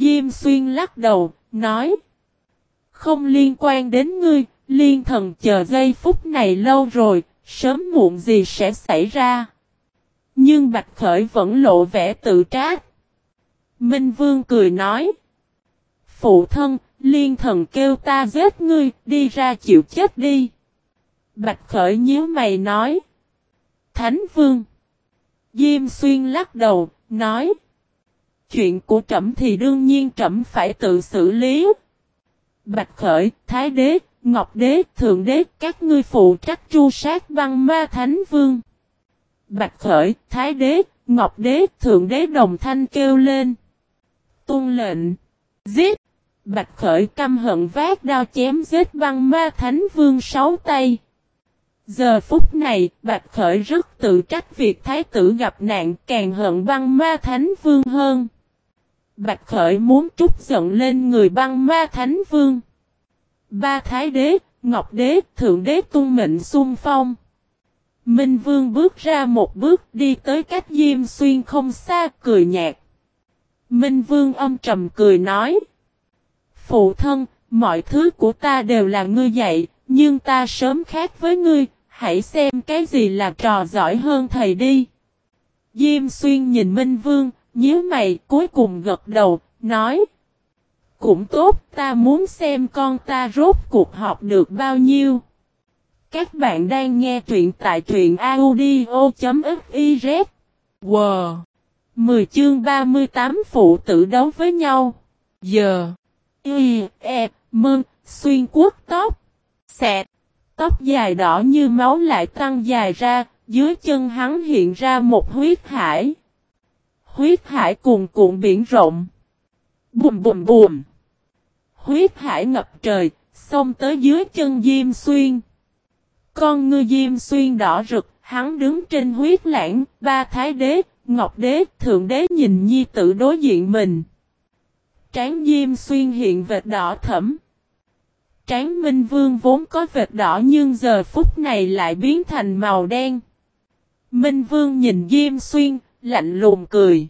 Diêm xuyên lắc đầu, nói. Không liên quan đến ngươi, liên thần chờ giây phút này lâu rồi, sớm muộn gì sẽ xảy ra. Nhưng Bạch Khởi vẫn lộ vẻ tự trách. Minh Vương cười nói. Phụ thân, liên thần kêu ta giết ngươi, đi ra chịu chết đi. Bạch Khởi nhíu mày nói. Thánh Vương. Diêm Xuyên lắc đầu, nói. Chuyện của trẫm thì đương nhiên trẫm phải tự xử lý. Bạch Khởi, Thái Đế, Ngọc Đế, Thượng Đế, các ngươi phụ trách tru sát băng ma Thánh Vương. Bạch Khởi, Thái Đế, Ngọc Đế, Thượng Đế đồng thanh kêu lên. Tôn lệnh. Giết. Bạch Khởi căm hận vác đao chém giết băng ma Thánh Vương sáu tay. Giờ phút này, Bạch Khởi rất tự trách việc Thái tử gặp nạn càng hận băng ma Thánh Vương hơn. Bạch Khởi muốn trút giận lên người băng ma Thánh Vương. Ba Thái Đế, Ngọc Đế, Thượng Đế tung mệnh xung phong. Minh Vương bước ra một bước đi tới cách Diêm Xuyên không xa cười nhạt. Minh Vương âm trầm cười nói. Phụ thân, mọi thứ của ta đều là ngươi dạy, nhưng ta sớm khác với ngươi, hãy xem cái gì là trò giỏi hơn thầy đi. Diêm Xuyên nhìn Minh Vương, nhíu mày cuối cùng gật đầu, nói. Cũng tốt, ta muốn xem con ta rốt cuộc học được bao nhiêu. Các bạn đang nghe truyện tại truyện audio.fiz. Wow! 10 chương 38 phụ tử đấu với nhau. Giờ. Y, E, Mơn, xuyên quốc tóc. Xẹt. Tóc dài đỏ như máu lại tăng dài ra, dưới chân hắn hiện ra một huyết hải. Huyết hải cuồn cuộn biển rộng. Bùm bùm bùm. Huyết hải ngập trời, xông tới dưới chân Diêm Xuyên. Con ngư Diêm Xuyên đỏ rực, hắn đứng trên huyết lãng, ba thái đế, ngọc đế, thượng đế nhìn nhi tử đối diện mình. Tráng Diêm Xuyên hiện vệt đỏ thẫm. Tráng Minh Vương vốn có vệt đỏ nhưng giờ phút này lại biến thành màu đen. Minh Vương nhìn Diêm Xuyên, lạnh lùng cười.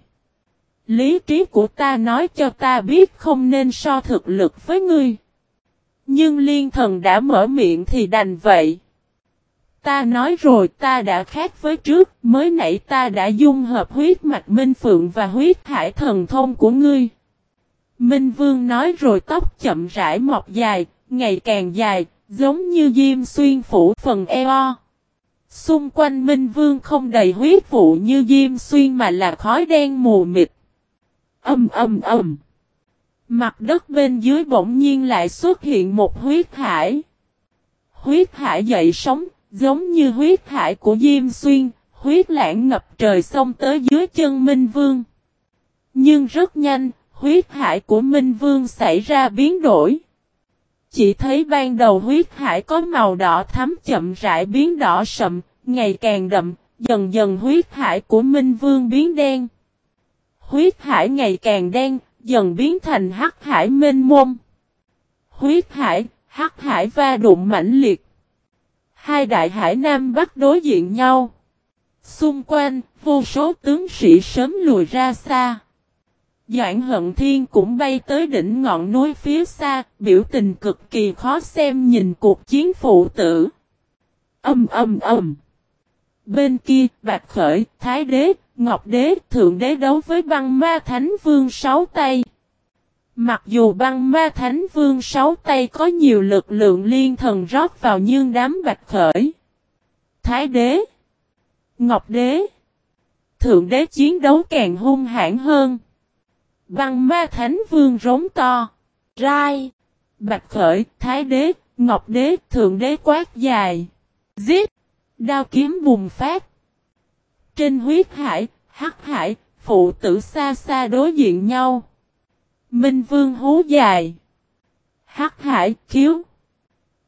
Lý trí của ta nói cho ta biết không nên so thực lực với ngươi. Nhưng liên thần đã mở miệng thì đành vậy. Ta nói rồi ta đã khác với trước, mới nãy ta đã dung hợp huyết mạch Minh Phượng và huyết hải thần thông của ngươi. Minh Vương nói rồi tóc chậm rãi mọc dài, ngày càng dài, giống như diêm xuyên phủ phần eo. Xung quanh Minh Vương không đầy huyết vụ như diêm xuyên mà là khói đen mù mịt. Âm âm âm. Mặt đất bên dưới bỗng nhiên lại xuất hiện một huyết hải. Huyết hải dậy sóng, giống như huyết hải của Diêm Xuyên, huyết lãng ngập trời xông tới dưới chân Minh Vương. Nhưng rất nhanh, huyết hải của Minh Vương xảy ra biến đổi. Chỉ thấy ban đầu huyết hải có màu đỏ thắm chậm rãi biến đỏ sậm, ngày càng đậm, dần dần huyết hải của Minh Vương biến đen. Huyết hải ngày càng đen, dần biến thành hắc hải mênh mông. Huyết hải, hắc hải va đụng mãnh liệt. Hai đại hải Nam Bắc đối diện nhau. Xung quanh, vô số tướng sĩ sớm lùi ra xa. Doãn hận thiên cũng bay tới đỉnh ngọn núi phía xa, biểu tình cực kỳ khó xem nhìn cuộc chiến phụ tử. Âm âm âm. Bên kia, Bạch Khởi, Thái Đế, Ngọc Đế, Thượng Đế đấu với băng ma Thánh Vương sáu tay. Mặc dù băng ma Thánh Vương sáu tay có nhiều lực lượng liên thần rót vào nhưng đám Bạch Khởi. Thái Đế, Ngọc Đế, Thượng Đế chiến đấu càng hung hãn hơn. Băng ma Thánh Vương rống to, rai, Bạch Khởi, Thái Đế, Ngọc Đế, Thượng Đế quát dài, giết, đao kiếm bùng phát. Trên huyết hải, hắc hải, phụ tử xa xa đối diện nhau. Minh vương hú dài. Hắc hải khiếu.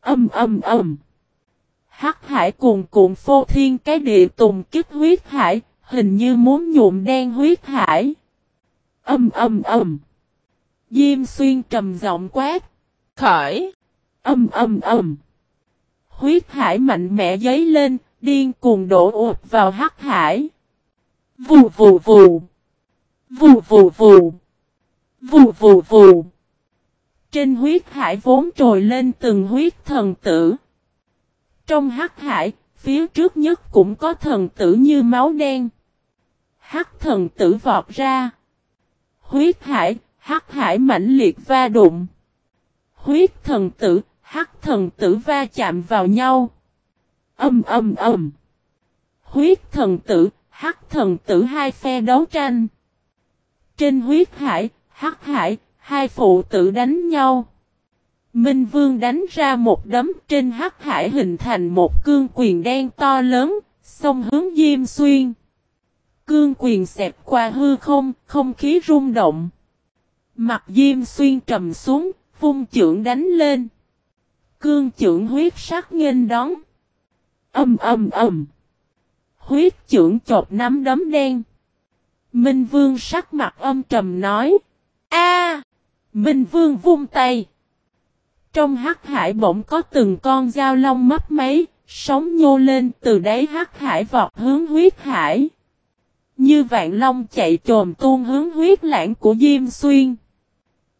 Âm âm âm. Hắc hải cuồn cuộn phô thiên cái địa tùng kích huyết hải, hình như muốn nhuộm đen huyết hải. Âm âm âm. Diêm xuyên trầm giọng quát. Khởi. Âm âm âm. Huyết hải mạnh mẽ giấy lên, điên cuồng đổ ụt vào hắc hải. Vù vù vù. Vù vù vù. Vù vù vù. Trên huyết hải vốn trồi lên từng huyết thần tử. Trong hắc hải, phía trước nhất cũng có thần tử như máu đen. Hắc thần tử vọt ra. Huyết hải, hắc hải mãnh liệt va đụng. Huyết thần tử, hắc thần tử va chạm vào nhau. Âm âm âm. Huyết thần tử, hắc thần tử hai phe đấu tranh. Trên huyết hải, hắc hải, hai phụ tử đánh nhau. Minh Vương đánh ra một đấm trên hắc hải hình thành một cương quyền đen to lớn, xông hướng Diêm Xuyên. Cương quyền xẹp qua hư không, không khí rung động. Mặt Diêm Xuyên trầm xuống, vung trưởng đánh lên. Cương trưởng huyết sắc nghênh đón. Âm âm âm. Huyết trưởng chộp nắm đấm đen. Minh Vương sắc mặt âm trầm nói. A! Minh Vương vung tay. Trong hắc hải bỗng có từng con dao long mấp máy, sóng nhô lên từ đáy hắc hải vọt hướng huyết hải. Như vạn long chạy trồm tuôn hướng huyết lãng của Diêm Xuyên.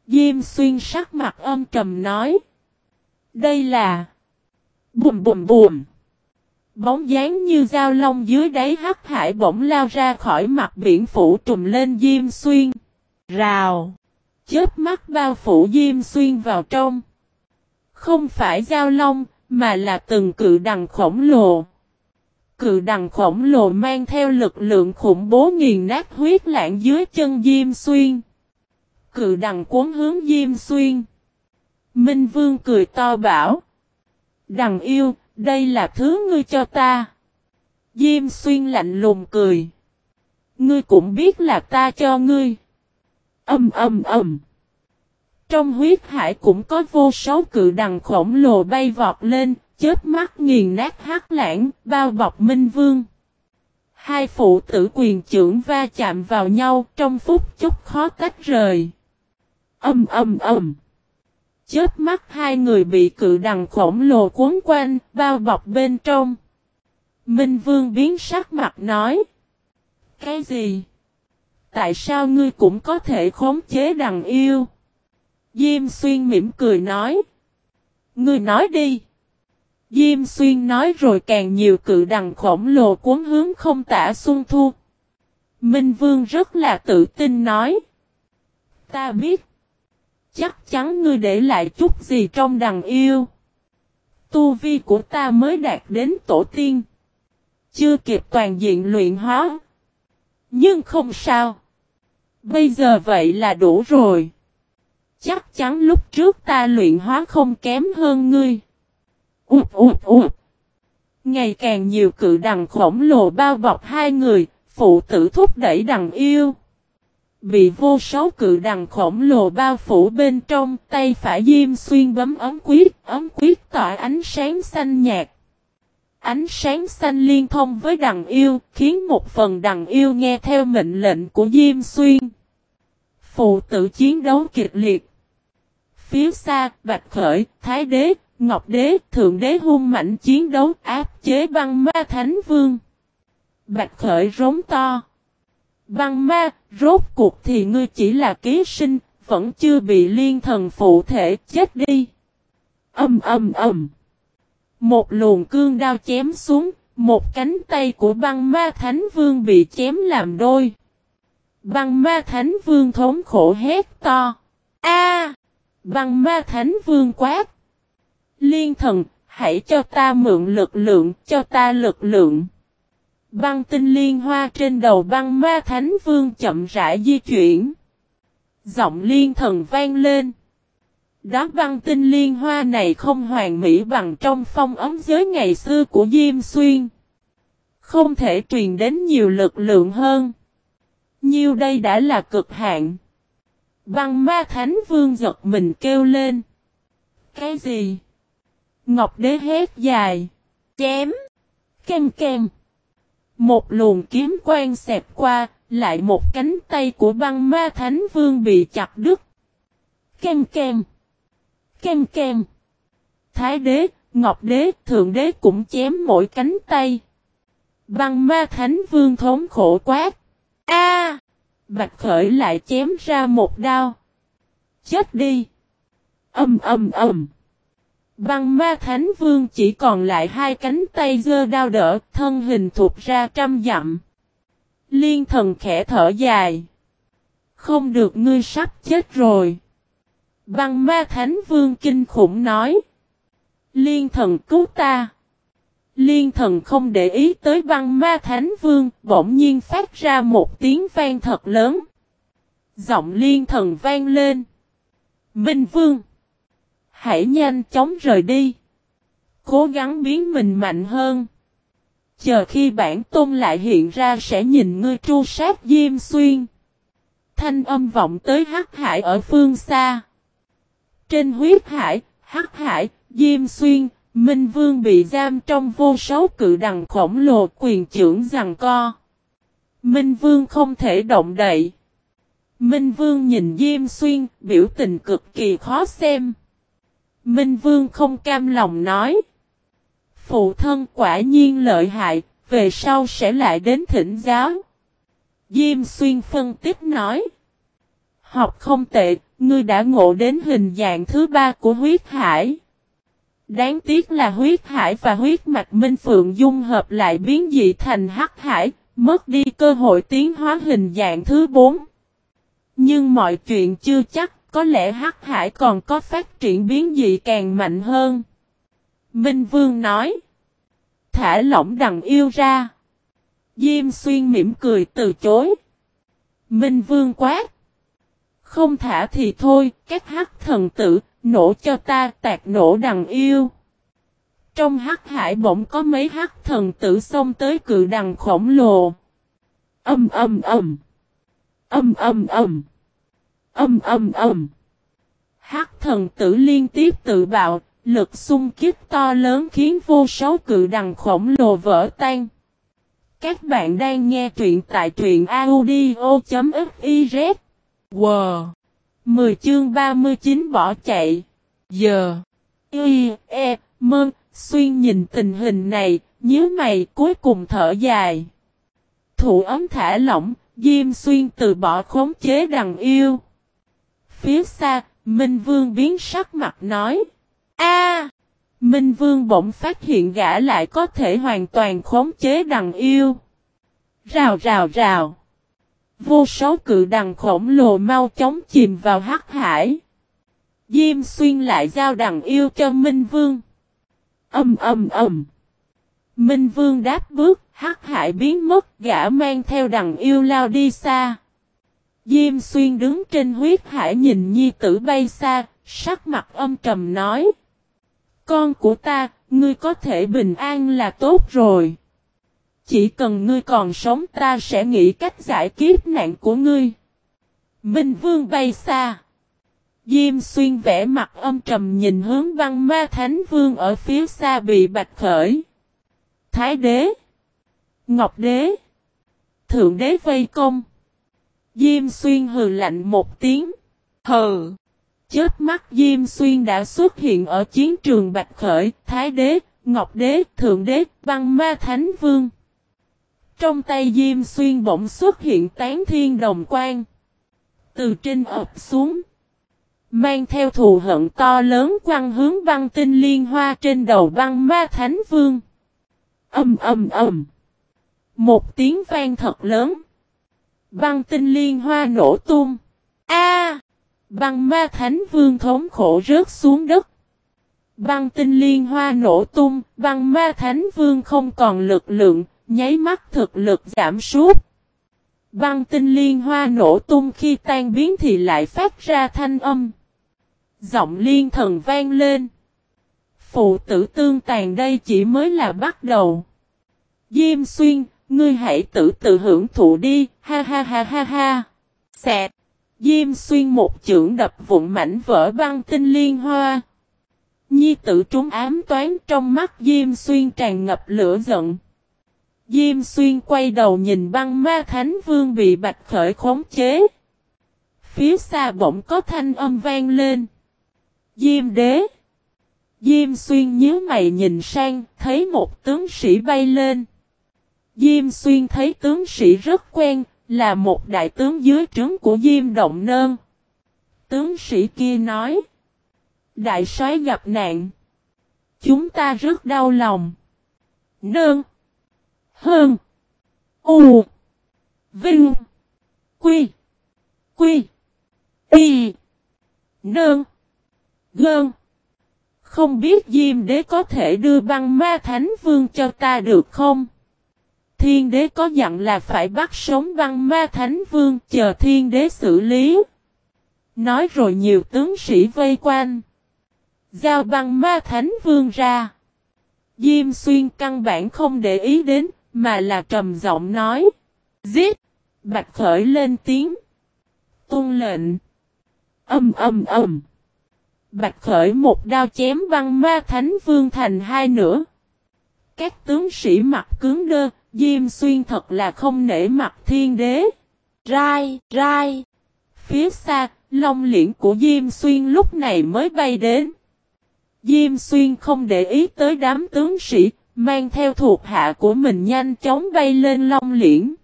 Diêm Xuyên sắc mặt âm trầm nói. Đây là... Bùm bùm bùm. Bóng dáng như dao long dưới đáy hắc hải bỗng lao ra khỏi mặt biển phủ trùm lên Diêm Xuyên. Rào. Chớp mắt bao phủ Diêm Xuyên vào trong. Không phải dao long, mà là từng cự đằng khổng lồ. Cự đằng khổng lồ mang theo lực lượng khủng bố nghiền nát huyết lạng dưới chân Diêm Xuyên. Cự đằng cuốn hướng Diêm Xuyên. Minh Vương cười to bảo. Đằng yêu, đây là thứ ngươi cho ta. Diêm Xuyên lạnh lùng cười. Ngươi cũng biết là ta cho ngươi. Âm âm âm. Trong huyết hải cũng có vô số cự đằng khổng lồ bay vọt lên, chết mắt nghiền nát hắc lãng, bao bọc Minh Vương. Hai phụ tử quyền trưởng va chạm vào nhau trong phút chốc khó tách rời. Âm âm âm. Chết mắt hai người bị cự đằng khổng lồ cuốn quanh, bao bọc bên trong. Minh Vương biến sắc mặt nói. Cái gì? Tại sao ngươi cũng có thể khống chế đằng yêu? Diêm Xuyên mỉm cười nói. Ngươi nói đi. Diêm Xuyên nói rồi càng nhiều cự đằng khổng lồ cuốn hướng không tả xuân thu. Minh Vương rất là tự tin nói. Ta biết. Chắc chắn ngươi để lại chút gì trong đằng yêu. Tu vi của ta mới đạt đến tổ tiên. Chưa kịp toàn diện luyện hóa. Nhưng không sao. Bây giờ vậy là đủ rồi. Chắc chắn lúc trước ta luyện hóa không kém hơn ngươi. Ụt ụt ụt. Ngày càng nhiều cự đằng khổng lồ bao bọc hai người, phụ tử thúc đẩy đằng yêu. Bị vô số cự đằng khổng lồ bao phủ bên trong, tay phải diêm xuyên bấm ấm quyết, ấm quyết tỏa ánh sáng xanh nhạt. Ánh sáng xanh liên thông với đằng yêu, khiến một phần đằng yêu nghe theo mệnh lệnh của Diêm Xuyên. Phụ tử chiến đấu kịch liệt. Phía xa, Bạch Khởi, Thái Đế, Ngọc Đế, Thượng Đế hung mạnh chiến đấu áp chế băng ma Thánh Vương. Bạch Khởi rống to. Băng ma, rốt cuộc thì ngươi chỉ là ký sinh, vẫn chưa bị liên thần phụ thể chết đi. Âm âm âm. Một luồng cương đao chém xuống, một cánh tay của băng ma thánh vương bị chém làm đôi. Băng ma thánh vương thống khổ hét to. A! Băng ma thánh vương quát. Liên thần, hãy cho ta mượn lực lượng, cho ta lực lượng. Băng tinh liên hoa trên đầu băng ma thánh vương chậm rãi di chuyển. Giọng liên thần vang lên. Đó băng tinh liên hoa này không hoàn mỹ bằng trong phong ấm giới ngày xưa của Diêm Xuyên. Không thể truyền đến nhiều lực lượng hơn. Nhiêu đây đã là cực hạn. Băng ma thánh vương giật mình kêu lên. Cái gì? Ngọc đế hét dài. Chém. Kem kem. Một luồng kiếm quang xẹp qua, lại một cánh tay của băng ma thánh vương bị chặt đứt. Kem kem. Kem kem. Thái đế, Ngọc đế, Thượng đế cũng chém mỗi cánh tay. Băng ma thánh vương thống khổ quát. A! Bạch khởi lại chém ra một đao. chết đi. Âm âm âm. Băng ma thánh vương chỉ còn lại hai cánh tay dơ đao đỡ, thân hình thuộc ra trăm dặm. Liên thần khẽ thở dài. Không được ngươi sắp chết rồi. Băng ma thánh vương kinh khủng nói. Liên thần cứu ta. Liên thần không để ý tới băng ma thánh vương, bỗng nhiên phát ra một tiếng vang thật lớn. Giọng liên thần vang lên. Minh vương. Hãy nhanh chóng rời đi. Cố gắng biến mình mạnh hơn. Chờ khi bản tôn lại hiện ra sẽ nhìn ngươi tru sát Diêm Xuyên. Thanh âm vọng tới Hắc Hải ở phương xa. Trên huyết hải, Hắc Hải, Diêm Xuyên, Minh Vương bị giam trong vô số cự đằng khổng lồ quyền trưởng rằng co. Minh Vương không thể động đậy. Minh Vương nhìn Diêm Xuyên, biểu tình cực kỳ khó xem. Minh Vương không cam lòng nói. Phụ thân quả nhiên lợi hại, về sau sẽ lại đến thỉnh giáo. Diêm Xuyên phân tích nói. Học không tệ, ngươi đã ngộ đến hình dạng thứ ba của huyết hải. Đáng tiếc là huyết hải và huyết mạch minh phượng dung hợp lại biến dị thành hắc hải, mất đi cơ hội tiến hóa hình dạng thứ bốn. Nhưng mọi chuyện chưa chắc, có lẽ hắc hải còn có phát triển biến dị càng mạnh hơn. Minh Vương nói. Thả lỏng đằng yêu ra. Diêm xuyên mỉm cười từ chối. Minh Vương quát. Không thả thì thôi, các hắc thần tử, nổ cho ta tạc nổ đằng yêu. Trong hắc hải bỗng có mấy hắc thần tử xông tới cự đằng khổng lồ. Âm âm âm. Âm âm âm. Âm âm âm. Hắc thần tử liên tiếp tự bạo, lực xung kích to lớn khiến vô số cự đằng khổng lồ vỡ tan. Các bạn đang nghe truyện tại truyện audio.fiz. Wow! 10 chương 39 bỏ chạy. Giờ. Y, E, mơ, Xuyên nhìn tình hình này, nhớ mày cuối cùng thở dài. Thủ ấm thả lỏng, Diêm Xuyên từ bỏ khống chế đằng yêu. Phía xa, Minh Vương biến sắc mặt nói. A, Minh Vương bỗng phát hiện gã lại có thể hoàn toàn khống chế đằng yêu. Rào rào rào. Vô số cự đằng khổng lồ mau chóng chìm vào hắc hải. Diêm xuyên lại giao đằng yêu cho Minh Vương. Âm âm âm. Minh Vương đáp bước, hắc hải biến mất, gã mang theo đằng yêu lao đi xa. Diêm xuyên đứng trên huyết hải nhìn nhi tử bay xa, sắc mặt âm trầm nói. Con của ta, ngươi có thể bình an là tốt rồi. Chỉ cần ngươi còn sống ta sẽ nghĩ cách giải kiếp nạn của ngươi. Minh Vương bay xa. Diêm xuyên vẽ mặt âm trầm nhìn hướng văn ma thánh vương ở phía xa bị bạch khởi. Thái đế. Ngọc đế. Thượng đế vây công. Diêm xuyên hừ lạnh một tiếng. Hừ. Chết mắt Diêm xuyên đã xuất hiện ở chiến trường bạch khởi. Thái đế. Ngọc đế. Thượng đế. Văn ma thánh vương. Trong tay Diêm Xuyên bỗng xuất hiện tán thiên đồng quan. Từ trên ập xuống. Mang theo thù hận to lớn quăng hướng băng tinh liên hoa trên đầu băng ma thánh vương. Âm âm âm. Một tiếng vang thật lớn. Băng tinh liên hoa nổ tung. A! băng ma thánh vương thống khổ rớt xuống đất. Băng tinh liên hoa nổ tung, băng ma thánh vương không còn lực lượng, nháy mắt thực lực giảm sút. Băng tinh liên hoa nổ tung khi tan biến thì lại phát ra thanh âm. Giọng liên thần vang lên. Phụ tử tương tàn đây chỉ mới là bắt đầu. Diêm xuyên, ngươi hãy tự tự hưởng thụ đi, ha ha ha ha ha. Xẹt. Diêm xuyên một chưởng đập vụn mảnh vỡ băng tinh liên hoa. Nhi tử trúng ám toán trong mắt Diêm xuyên tràn ngập lửa giận. Diêm xuyên quay đầu nhìn băng ma thánh vương bị bạch khởi khống chế. Phía xa bỗng có thanh âm vang lên. Diêm đế. Diêm xuyên nhớ mày nhìn sang, thấy một tướng sĩ bay lên. Diêm xuyên thấy tướng sĩ rất quen, là một đại tướng dưới trướng của Diêm Động Nơn. Tướng sĩ kia nói. Đại soái gặp nạn. Chúng ta rất đau lòng. Nơn. Hơn. U. Vinh. Quy. Quy. Y. Nương. Gơn. Không biết Diêm Đế có thể đưa băng ma thánh vương cho ta được không? Thiên Đế có dặn là phải bắt sống băng ma thánh vương chờ Thiên Đế xử lý. Nói rồi nhiều tướng sĩ vây quanh. Giao băng ma thánh vương ra. Diêm xuyên căn bản không để ý đến, mà là trầm giọng nói. Giết! Bạch khởi lên tiếng. Tôn lệnh. Âm âm âm. Bạch khởi một đao chém văng ma thánh vương thành hai nửa. Các tướng sĩ mặt cứng đơ, Diêm xuyên thật là không nể mặt thiên đế. Rai, rai. Phía xa, long liễn của Diêm xuyên lúc này mới bay đến. Diêm xuyên không để ý tới đám tướng sĩ, mang theo thuộc hạ của mình nhanh chóng bay lên long liễn.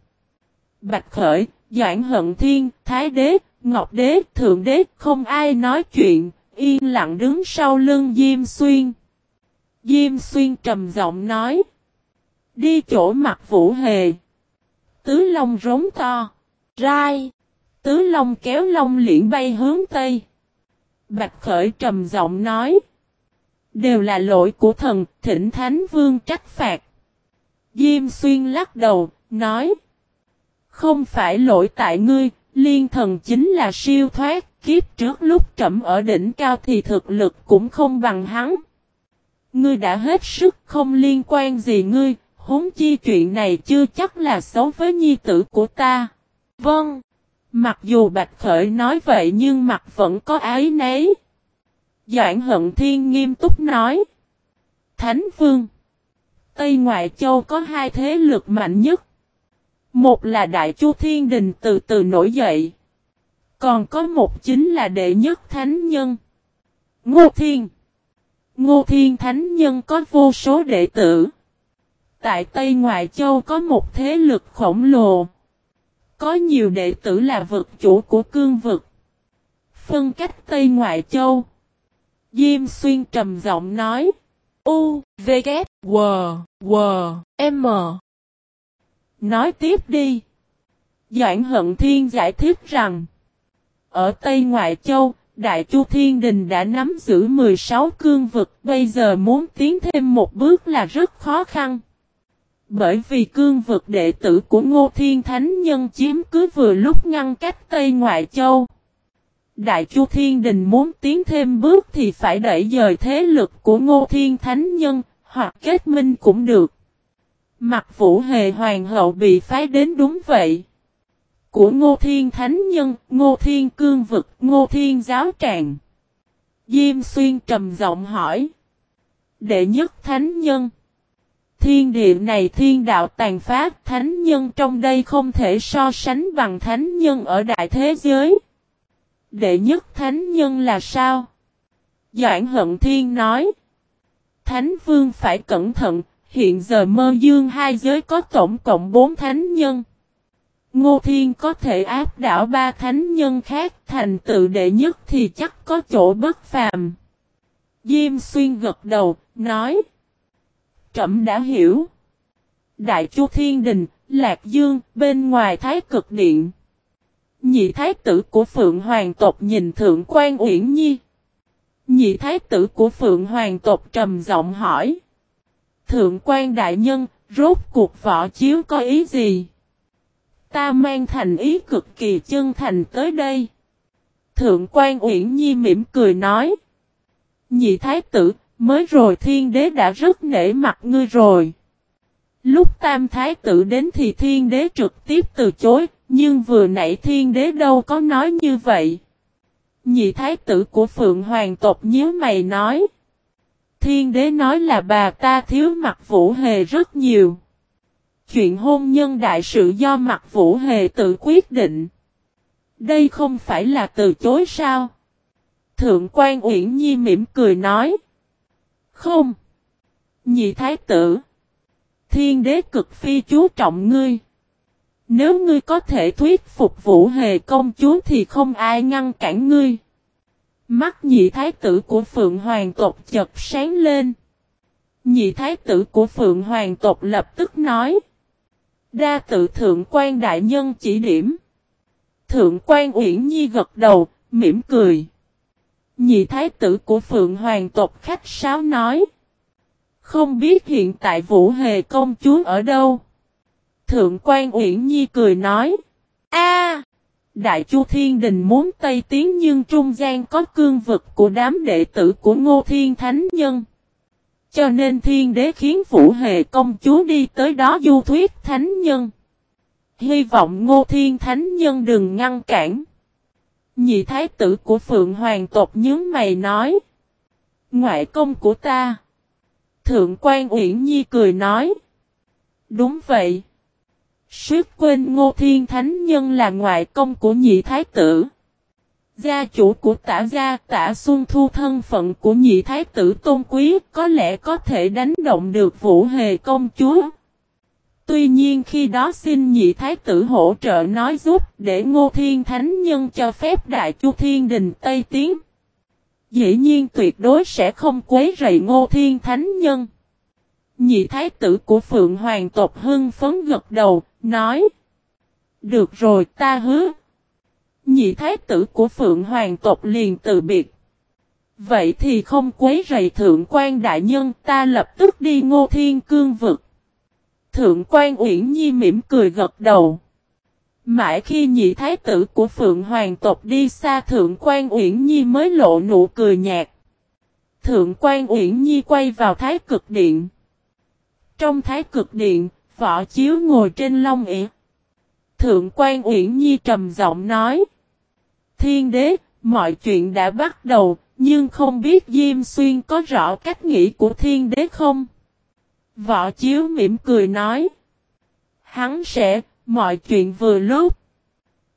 Bạch khởi, Doãn hận thiên, thái đế, ngọc đế, thượng đế, không ai nói chuyện, yên lặng đứng sau lưng Diêm Xuyên. Diêm Xuyên trầm giọng nói. Đi chỗ mặt vũ hề. Tứ Long rống to. Rai. Tứ Long kéo Long liễn bay hướng Tây. Bạch Khởi trầm giọng nói. Đều là lỗi của thần, thỉnh Thánh Vương trách phạt. Diêm Xuyên lắc đầu, nói. Không phải lỗi tại ngươi, liên thần chính là siêu thoát, kiếp trước lúc trẩm ở đỉnh cao thì thực lực cũng không bằng hắn. Ngươi đã hết sức không liên quan gì ngươi, huống chi chuyện này chưa chắc là xấu với nhi tử của ta. Vâng. Mặc dù Bạch Khởi nói vậy nhưng mặt vẫn có ái nấy. Doãn hận thiên nghiêm túc nói. Thánh Vương. Tây Ngoại Châu có hai thế lực mạnh nhất. Một là Đại Chu Thiên Đình từ từ nổi dậy. Còn có một chính là đệ nhất thánh nhân. Ngô Thiên. Ngô Thiên Thánh Nhân có vô số đệ tử. Tại Tây Ngoại Châu có một thế lực khổng lồ. Có nhiều đệ tử là vực chủ của cương vực. Phân cách Tây Ngoại Châu. Diêm Xuyên trầm giọng nói. U, V, K, W, W, M. Nói tiếp đi. Doãn Hận Thiên giải thích rằng. Ở Tây Ngoại Châu, Đại Chu Thiên Đình đã nắm giữ 16 cương vực, bây giờ muốn tiến thêm một bước là rất khó khăn. Bởi vì cương vực đệ tử của Ngô Thiên Thánh Nhân chiếm cứ vừa lúc ngăn cách Tây Ngoại Châu. Đại Chu Thiên Đình muốn tiến thêm bước thì phải đẩy dời thế lực của Ngô Thiên Thánh Nhân, hoặc kết minh cũng được. Mặt Vũ Hề Hoàng hậu bị phái đến đúng vậy của Ngô Thiên Thánh Nhân, Ngô Thiên Cương Vực, Ngô Thiên Giáo Tràng. Diêm Xuyên trầm giọng hỏi. Đệ nhất Thánh Nhân. Thiên địa này thiên đạo tàn phát Thánh Nhân trong đây không thể so sánh bằng Thánh Nhân ở đại thế giới. Đệ nhất Thánh Nhân là sao? Doãn Hận Thiên nói. Thánh Vương phải cẩn thận, hiện giờ mơ dương hai giới có tổng cộng bốn Thánh Nhân. Ngô Thiên có thể áp đảo ba thánh nhân khác thành tự đệ nhất thì chắc có chỗ bất phàm. Diêm xuyên gật đầu, nói. Trẩm đã hiểu. Đại Chu Thiên Đình, Lạc Dương, bên ngoài Thái Cực Điện. Nhị Thái tử của Phượng Hoàng tộc nhìn Thượng quan Uyển Nhi. Nhị Thái tử của Phượng Hoàng tộc trầm giọng hỏi. Thượng quan Đại Nhân, rốt cuộc võ chiếu có ý gì? Ta mang thành ý cực kỳ chân thành tới đây. Thượng quan Uyển Nhi mỉm cười nói. Nhị thái tử, mới rồi thiên đế đã rất nể mặt ngươi rồi. Lúc tam thái tử đến thì thiên đế trực tiếp từ chối, nhưng vừa nãy thiên đế đâu có nói như vậy. Nhị thái tử của Phượng Hoàng tộc nhớ mày nói. Thiên đế nói là bà ta thiếu mặt vũ hề rất nhiều. Chuyện hôn nhân đại sự do mặt vũ hề tự quyết định. Đây không phải là từ chối sao? Thượng quan Uyển Nhi mỉm cười nói. Không. Nhị thái tử. Thiên đế cực phi chú trọng ngươi. Nếu ngươi có thể thuyết phục vũ hề công chúa thì không ai ngăn cản ngươi. Mắt nhị thái tử của Phượng Hoàng tộc chật sáng lên. Nhị thái tử của Phượng Hoàng tộc lập tức nói. Đa tự thượng quan đại nhân chỉ điểm. Thượng quan Uyển Nhi gật đầu, mỉm cười. Nhị thái tử của Phượng Hoàng tộc khách sáo nói. Không biết hiện tại Vũ Hề công chúa ở đâu. Thượng quan Uyển Nhi cười nói. a, Đại Chu Thiên Đình muốn Tây Tiến nhưng trung gian có cương vực của đám đệ tử của Ngô Thiên Thánh Nhân. Cho nên Thiên Đế khiến Vũ Hề công chúa đi tới đó du thuyết Thánh Nhân. Hy vọng Ngô Thiên Thánh Nhân đừng ngăn cản. Nhị thái tử của Phượng Hoàng tộc nhướng mày nói. Ngoại công của ta. Thượng quan Uyển Nhi cười nói. Đúng vậy. Sức quên Ngô Thiên Thánh Nhân là ngoại công của nhị thái tử. Gia chủ của tả gia tả Xuân Thu thân phận của nhị thái tử tôn quý có lẽ có thể đánh động được vũ hề công chúa. Tuy nhiên khi đó xin nhị thái tử hỗ trợ nói giúp để ngô thiên thánh nhân cho phép đại chu thiên đình Tây Tiến. Dĩ nhiên tuyệt đối sẽ không quấy rầy ngô thiên thánh nhân. Nhị thái tử của Phượng Hoàng tộc hưng phấn gật đầu, nói. Được rồi ta hứa. Nhị thái tử của Phượng Hoàng tộc liền từ biệt. Vậy thì không quấy rầy thượng quan đại nhân ta lập tức đi ngô thiên cương vực. Thượng quan Uyển Nhi mỉm cười gật đầu. Mãi khi nhị thái tử của Phượng Hoàng tộc đi xa Thượng quan Uyển Nhi mới lộ nụ cười nhạt. Thượng quan Uyển Nhi quay vào thái cực điện. Trong thái cực điện, võ chiếu ngồi trên long ỉa. Thượng quan Uyển Nhi trầm giọng nói. Thiên đế, mọi chuyện đã bắt đầu, nhưng không biết Diêm Xuyên có rõ cách nghĩ của thiên đế không? Võ chiếu mỉm cười nói. Hắn sẽ, mọi chuyện vừa lúc.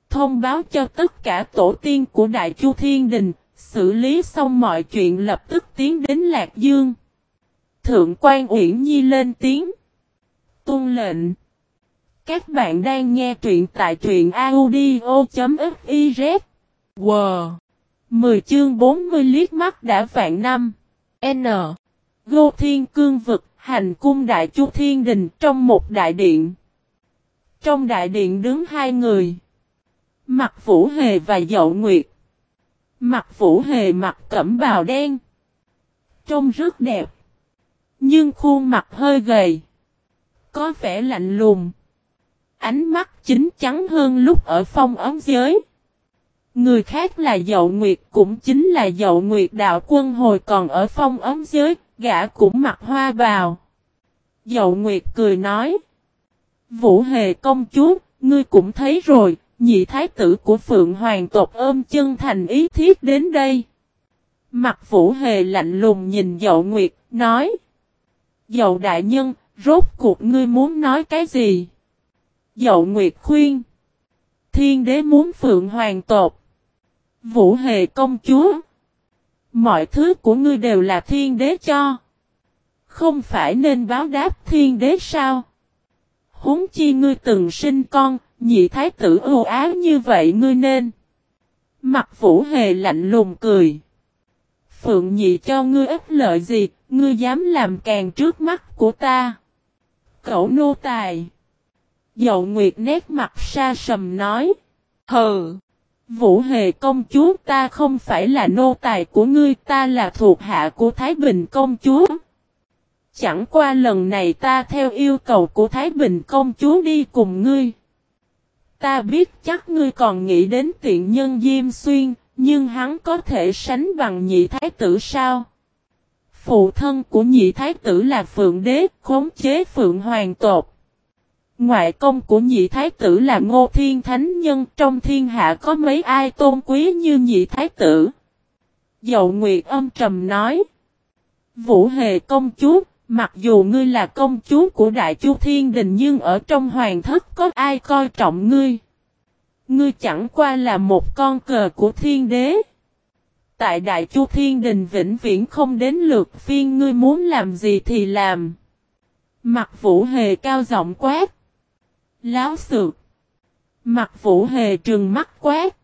Thông báo cho tất cả tổ tiên của Đại Chu Thiên Đình, xử lý xong mọi chuyện lập tức tiến đến Lạc Dương. Thượng quan Uyển Nhi lên tiếng. Tôn lệnh. Các bạn đang nghe truyện tại truyện audio.fiz. Wow! 10 chương 40 liếc mắt đã vạn năm. N. Gô Thiên Cương Vực, hành cung Đại Chu Thiên Đình trong một đại điện. Trong đại điện đứng hai người. Mặt Vũ Hề và Dậu Nguyệt. Mặt Vũ Hề mặc cẩm bào đen. Trông rất đẹp. Nhưng khuôn mặt hơi gầy. Có vẻ lạnh lùng. Ánh mắt chính chắn hơn lúc ở phong ấm giới. Người khác là Dậu Nguyệt cũng chính là Dậu Nguyệt đạo quân hồi còn ở phong ấm giới, gã cũng mặc hoa vào. Dậu Nguyệt cười nói. Vũ hề công chúa, ngươi cũng thấy rồi, nhị thái tử của Phượng Hoàng tộc ôm chân thành ý thiết đến đây. Mặt Vũ hề lạnh lùng nhìn Dậu Nguyệt, nói. Dậu đại nhân, rốt cuộc ngươi muốn nói cái gì? Dậu Nguyệt khuyên. Thiên đế muốn Phượng Hoàng tộc. Vũ hề công chúa. Mọi thứ của ngươi đều là thiên đế cho. Không phải nên báo đáp thiên đế sao? Húng chi ngươi từng sinh con, nhị thái tử ưu áo như vậy ngươi nên. Mặt vũ hề lạnh lùng cười. Phượng nhị cho ngươi ít lợi gì, ngươi dám làm càng trước mắt của ta. Cậu nô tài. Dậu Nguyệt nét mặt xa sầm nói. Hừ. Vũ hề công chúa ta không phải là nô tài của ngươi ta là thuộc hạ của Thái Bình công chúa. Chẳng qua lần này ta theo yêu cầu của Thái Bình công chúa đi cùng ngươi. Ta biết chắc ngươi còn nghĩ đến tiện nhân Diêm Xuyên, nhưng hắn có thể sánh bằng nhị thái tử sao? Phụ thân của nhị thái tử là Phượng Đế, khống chế Phượng Hoàng tột. Ngoại công của nhị thái tử là Ngô Thiên Thánh Nhân trong thiên hạ có mấy ai tôn quý như nhị thái tử. Dậu Nguyệt âm trầm nói. Vũ hề công chúa, mặc dù ngươi là công chúa của Đại Chu Thiên Đình nhưng ở trong hoàng thất có ai coi trọng ngươi. Ngươi chẳng qua là một con cờ của thiên đế. Tại Đại Chu Thiên Đình vĩnh viễn không đến lượt phiên, ngươi muốn làm gì thì làm. Mặt vũ hề cao giọng quát. Láo sược. Mặt vũ hề trừng mắt quát.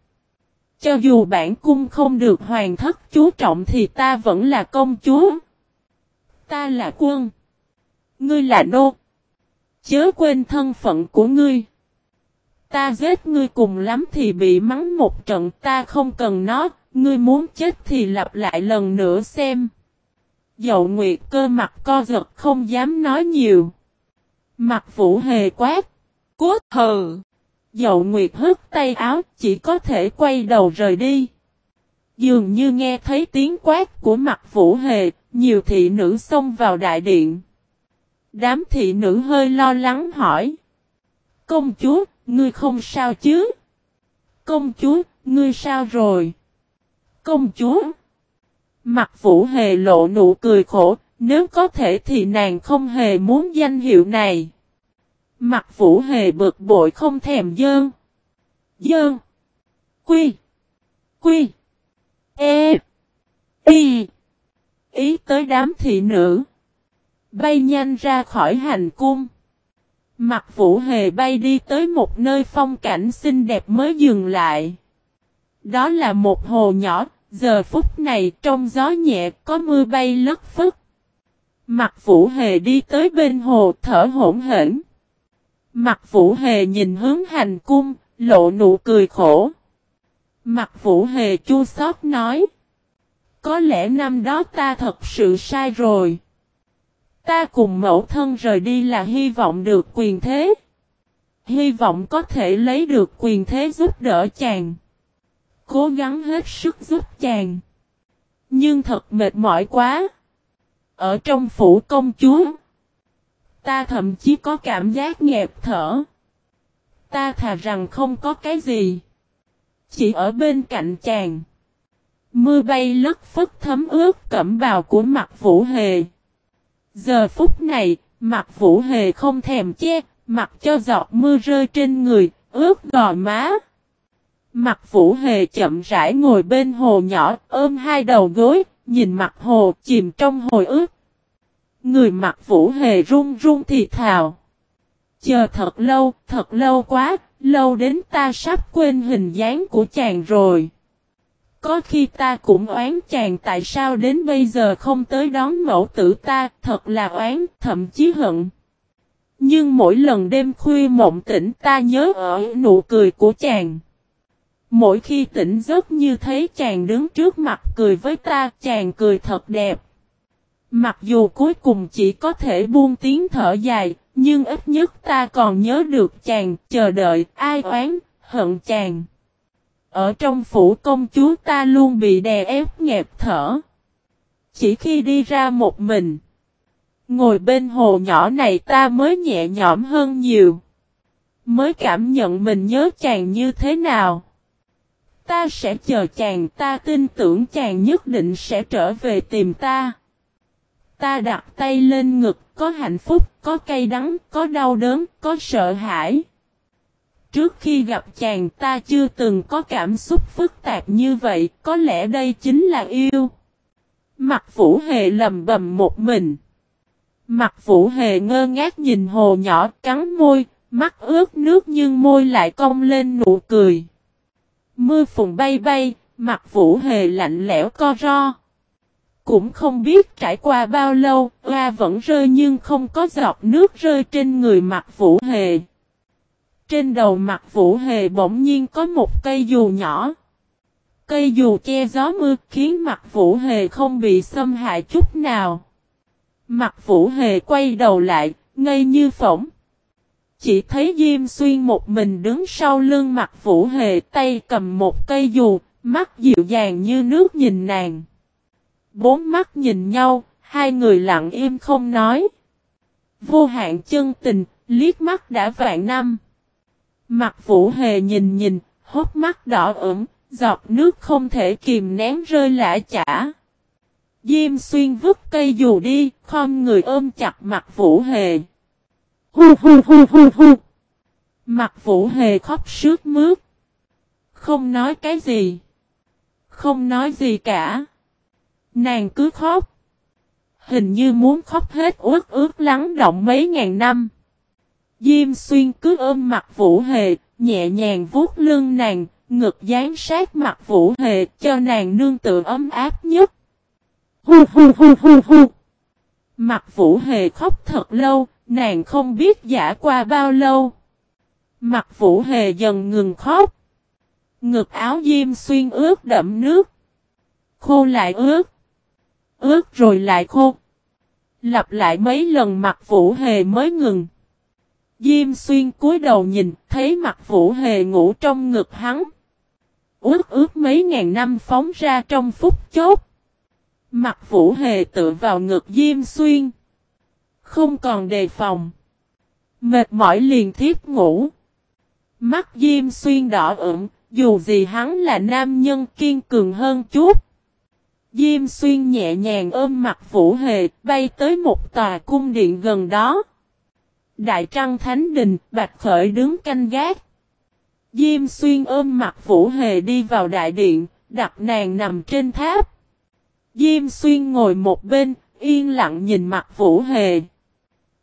Cho dù bản cung không được hoàng thất chú trọng thì ta vẫn là công chúa. Ta là quân. Ngươi là nô. Chớ quên thân phận của ngươi. Ta giết ngươi cùng lắm thì bị mắng một trận ta không cần nó, ngươi muốn chết thì lặp lại lần nữa xem. Dậu Nguyệt cơ mặt co giật không dám nói nhiều. Mặt vũ hề quát. Cốt hờ. Dậu Nguyệt hất tay áo chỉ có thể quay đầu rời đi. Dường như nghe thấy tiếng quát của mặt vũ hề, nhiều thị nữ xông vào đại điện. Đám thị nữ hơi lo lắng hỏi. Công chúa, ngươi không sao chứ? Công chúa, ngươi sao rồi? Công chúa. Mặt vũ hề lộ nụ cười khổ, nếu có thể thì nàng không hề muốn danh hiệu này. Mặt vũ hề bực bội không thèm dơn. Dơn. Quy. Quy. E. Y. Ý tới đám thị nữ. Bay nhanh ra khỏi hành cung. Mặt vũ hề bay đi tới một nơi phong cảnh xinh đẹp mới dừng lại. Đó là một hồ nhỏ, giờ phút này trong gió nhẹ có mưa bay lất phất. Mặt vũ hề đi tới bên hồ thở hỗn hển. Mặt vũ hề nhìn hướng hành cung, lộ nụ cười khổ. Mặt vũ hề chua xót nói. Có lẽ năm đó ta thật sự sai rồi. Ta cùng mẫu thân rời đi là hy vọng được quyền thế. Hy vọng có thể lấy được quyền thế giúp đỡ chàng. Cố gắng hết sức giúp chàng. Nhưng thật mệt mỏi quá. Ở trong phủ công chúa. Ta thậm chí có cảm giác nghẹt thở. Ta thà rằng không có cái gì. Chỉ ở bên cạnh chàng. Mưa bay lất phất thấm ướt cẩm bào của mặt vũ hề. Giờ phút này, mặt vũ hề không thèm che, mặc cho giọt mưa rơi trên người, ướt gò má. Mặt vũ hề chậm rãi ngồi bên hồ nhỏ, ôm hai đầu gối, nhìn mặt hồ chìm trong hồi ướt. Người mặt vũ hề run run thì thào. Chờ thật lâu, thật lâu quá, lâu đến ta sắp quên hình dáng của chàng rồi. Có khi ta cũng oán chàng tại sao đến bây giờ không tới đón mẫu tử ta, thật là oán, thậm chí hận. Nhưng mỗi lần đêm khuya mộng tỉnh ta nhớ ở nụ cười của chàng. Mỗi khi tỉnh giấc như thấy chàng đứng trước mặt cười với ta, chàng cười thật đẹp. Mặc dù cuối cùng chỉ có thể buông tiếng thở dài, nhưng ít nhất ta còn nhớ được chàng, chờ đợi, ai oán, hận chàng. Ở trong phủ công chúa ta luôn bị đè ép nghẹt thở. Chỉ khi đi ra một mình. Ngồi bên hồ nhỏ này ta mới nhẹ nhõm hơn nhiều. Mới cảm nhận mình nhớ chàng như thế nào. Ta sẽ chờ chàng ta tin tưởng chàng nhất định sẽ trở về tìm ta. Ta đặt tay lên ngực, có hạnh phúc, có cay đắng, có đau đớn, có sợ hãi. Trước khi gặp chàng ta chưa từng có cảm xúc phức tạp như vậy, có lẽ đây chính là yêu. Mặt vũ hề lầm bầm một mình. Mặt vũ hề ngơ ngác nhìn hồ nhỏ cắn môi, mắt ướt nước nhưng môi lại cong lên nụ cười. Mưa phùng bay bay, mặt vũ hề lạnh lẽo co ro. Cũng không biết trải qua bao lâu, hoa vẫn rơi nhưng không có giọt nước rơi trên người mặt vũ hề. Trên đầu mặt Vũ Hề bỗng nhiên có một cây dù nhỏ. Cây dù che gió mưa khiến mặt Vũ Hề không bị xâm hại chút nào. Mặt Vũ Hề quay đầu lại, ngây như phỏng. Chỉ thấy Diêm Xuyên một mình đứng sau lưng mặt Vũ Hề tay cầm một cây dù, mắt dịu dàng như nước nhìn nàng. Bốn mắt nhìn nhau, hai người lặng im không nói. Vô hạn chân tình, liếc mắt đã vạn năm. Mặt vũ hề nhìn nhìn, hốt mắt đỏ ửng, giọt nước không thể kìm nén rơi lã chả. Diêm xuyên vứt cây dù đi, khom người ôm chặt mặt vũ hề. Hu hu hu hu hu. Mặt vũ hề khóc sướt mướt. Không nói cái gì. Không nói gì cả. Nàng cứ khóc. Hình như muốn khóc hết ướt ướt lắng động mấy ngàn năm. Diêm xuyên cứ ôm mặt vũ hề, nhẹ nhàng vuốt lưng nàng, ngực dán sát mặt Vũ Hề cho nàng nương tựa ấm áp nhất. Hu hu hu hu hu. Mặt Vũ Hề khóc thật lâu, nàng không biết giả qua bao lâu. Mặt Vũ Hề dần ngừng khóc. Ngực áo diêm xuyên ướt đậm nước. Khô lại ướt. Ướt rồi lại khô. Lặp lại mấy lần mặt Vũ Hề mới ngừng. Diêm xuyên cúi đầu nhìn, thấy mặt Vũ Hề ngủ trong ngực hắn. Ướt ướt mấy ngàn năm phóng ra trong phút chốt. Mặt Vũ Hề tựa vào ngực Diêm xuyên. Không còn đề phòng. Mệt mỏi liền thiếp ngủ. Mắt Diêm xuyên đỏ ửng, dù gì hắn là nam nhân kiên cường hơn chút. Diêm xuyên nhẹ nhàng ôm mặt Vũ Hề, bay tới một tòa cung điện gần đó. Đại Trăng Thánh Đình, Bạch Khởi đứng canh gác. Diêm xuyên ôm mặt Vũ Hề đi vào đại điện, đặt nàng nằm trên tháp. Diêm xuyên ngồi một bên, yên lặng nhìn mặt Vũ Hề.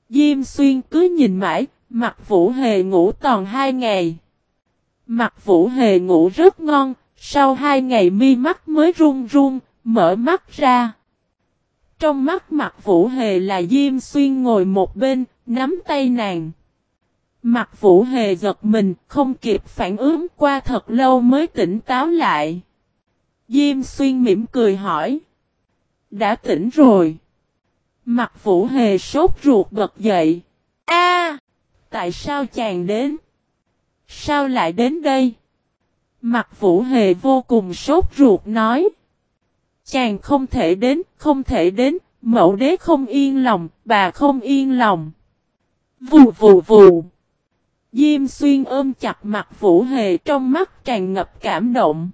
Diêm xuyên cứ nhìn mãi, mặt Vũ Hề ngủ toàn hai ngày. Mặt Vũ Hề ngủ rất ngon, sau hai ngày mi mắt mới run run, mở mắt ra. Trong mắt mặt Vũ Hề là Diêm Xuyên ngồi một bên, nắm tay nàng. Mặt Vũ Hề giật mình, không kịp phản ứng qua thật lâu mới tỉnh táo lại. Diêm Xuyên mỉm cười hỏi. Đã tỉnh rồi. Mặt Vũ Hề sốt ruột bật dậy. A, Tại sao chàng đến? Sao lại đến đây? Mặt Vũ Hề vô cùng sốt ruột nói. Chàng không thể đến, không thể đến, mẫu đế không yên lòng, bà không yên lòng. Vù vù vù. Diêm xuyên ôm chặt mặt Vũ Hề trong mắt tràn ngập cảm động.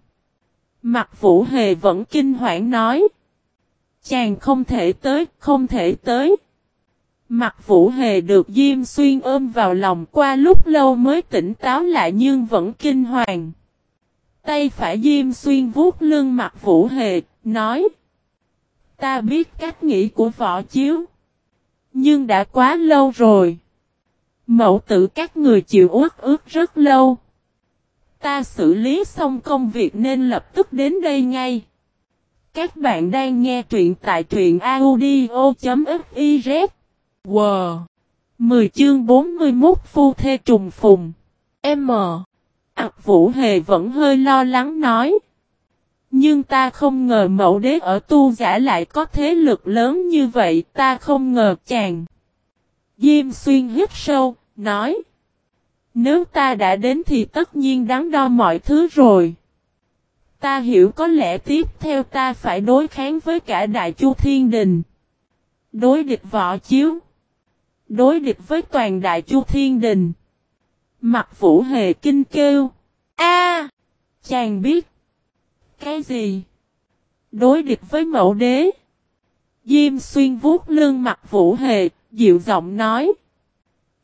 Mặt Vũ Hề vẫn kinh hoảng nói. Chàng không thể tới, không thể tới. Mặt Vũ Hề được Diêm Xuyên ôm vào lòng qua lúc lâu mới tỉnh táo lại nhưng vẫn kinh hoàng. Tay phải Diêm Xuyên vuốt lưng mặt Vũ Hề, nói. Ta biết cách nghĩ của võ chiếu. Nhưng đã quá lâu rồi. Mẫu tử các người chịu uất ước rất lâu. Ta xử lý xong công việc nên lập tức đến đây ngay. Các bạn đang nghe truyện tại truyện audio.fiz. Wow! 10 chương 41 phu thê trùng phùng. M. Ảc Vũ Hề vẫn hơi lo lắng nói. Nhưng ta không ngờ mẫu đế ở tu giả lại có thế lực lớn như vậy, ta không ngờ chàng. Diêm xuyên hít sâu, nói. Nếu ta đã đến thì tất nhiên đáng đo mọi thứ rồi. Ta hiểu có lẽ tiếp theo ta phải đối kháng với cả Đại Chu Thiên Đình. Đối địch võ chiếu. Đối địch với toàn Đại Chu Thiên Đình. Mặt Vũ Hề kinh kêu. A, Chàng biết. Cái gì? Đối địch với mẫu đế. Diêm xuyên vuốt lưng mặt Vũ Hề, dịu giọng nói.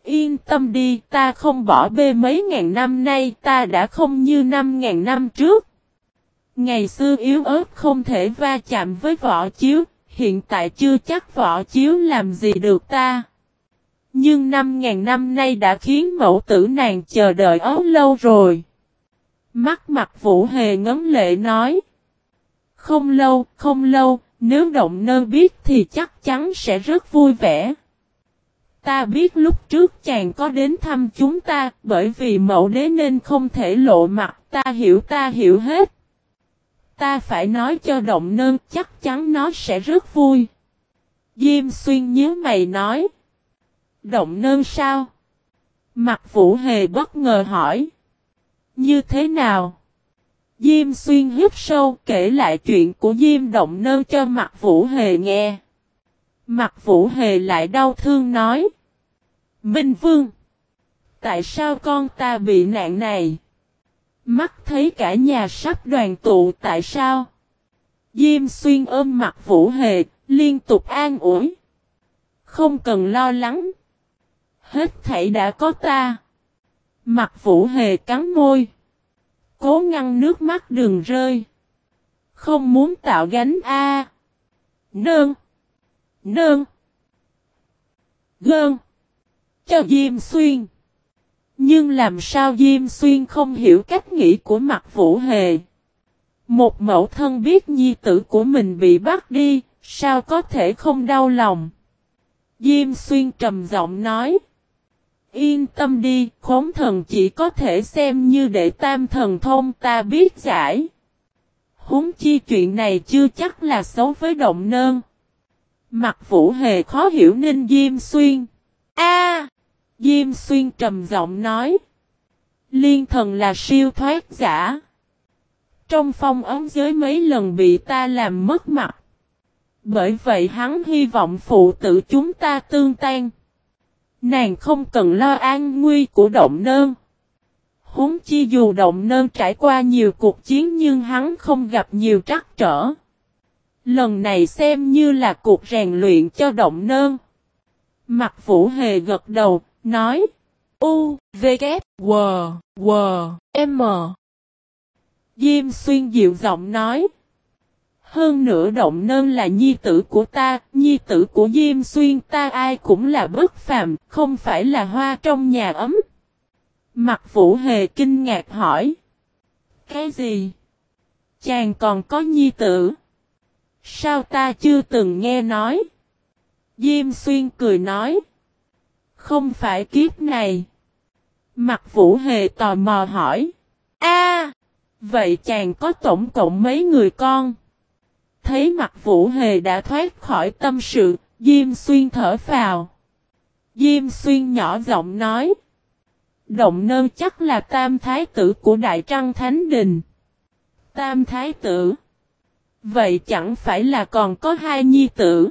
Yên tâm đi, ta không bỏ bê mấy ngàn năm nay, ta đã không như năm ngàn năm trước. Ngày xưa yếu ớt không thể va chạm với võ chiếu, hiện tại chưa chắc võ chiếu làm gì được ta. Nhưng năm ngàn năm nay đã khiến mẫu tử nàng chờ đợi ấu lâu rồi. Mắt mặt Vũ Hề ngấn lệ nói. Không lâu, không lâu, nếu động nơ biết thì chắc chắn sẽ rất vui vẻ. Ta biết lúc trước chàng có đến thăm chúng ta, bởi vì mẫu đế nên không thể lộ mặt, ta hiểu ta hiểu hết. Ta phải nói cho động nơn chắc chắn nó sẽ rất vui. Diêm xuyên nhớ mày nói. Động nơn sao? Mặt vũ hề bất ngờ hỏi. Như thế nào? Diêm xuyên hít sâu kể lại chuyện của Diêm động nơn cho mặt vũ hề nghe. Mặt vũ hề lại đau thương nói. Minh Vương! Tại sao con ta bị nạn này? Mắt thấy cả nhà sắp đoàn tụ tại sao? Diêm xuyên ôm mặt Vũ Hề, liên tục an ủi. Không cần lo lắng. Hết thảy đã có ta. Mặt Vũ Hề cắn môi. Cố ngăn nước mắt đừng rơi. Không muốn tạo gánh A. Nương. Nương. Gơn. Cho Diêm Xuyên. Nhưng làm sao Diêm Xuyên không hiểu cách nghĩ của mặt Vũ Hề. Một mẫu thân biết nhi tử của mình bị bắt đi, sao có thể không đau lòng. Diêm Xuyên trầm giọng nói. Yên tâm đi, khốn thần chỉ có thể xem như để tam thần thông ta biết giải. Húng chi chuyện này chưa chắc là xấu với động nơn. Mặt vũ hề khó hiểu nên Diêm Xuyên. A Diêm Xuyên trầm giọng nói. Liên thần là siêu thoát giả. Trong phong ấm giới mấy lần bị ta làm mất mặt. Bởi vậy hắn hy vọng phụ tử chúng ta tương tan. Nàng không cần lo an nguy của động nơn. Húng chi dù động nơn trải qua nhiều cuộc chiến nhưng hắn không gặp nhiều trắc trở. Lần này xem như là cuộc rèn luyện cho động nơn. Mặt vũ hề gật đầu, nói. U, V, K, W, W, M. Diêm xuyên dịu giọng nói. Hơn nữa động nơn là nhi tử của ta, nhi tử của Diêm Xuyên ta ai cũng là bất phàm, không phải là hoa trong nhà ấm. Mặt vũ hề kinh ngạc hỏi. Cái gì? Chàng còn có nhi tử? Sao ta chưa từng nghe nói? Diêm xuyên cười nói. Không phải kiếp này. Mặt vũ hề tò mò hỏi. a vậy chàng có tổng cộng mấy người con? Thấy mặt vũ hề đã thoát khỏi tâm sự, Diêm xuyên thở phào. Diêm xuyên nhỏ giọng nói. Động nơ chắc là tam thái tử của Đại Trăng Thánh Đình. Tam thái tử. Vậy chẳng phải là còn có hai nhi tử.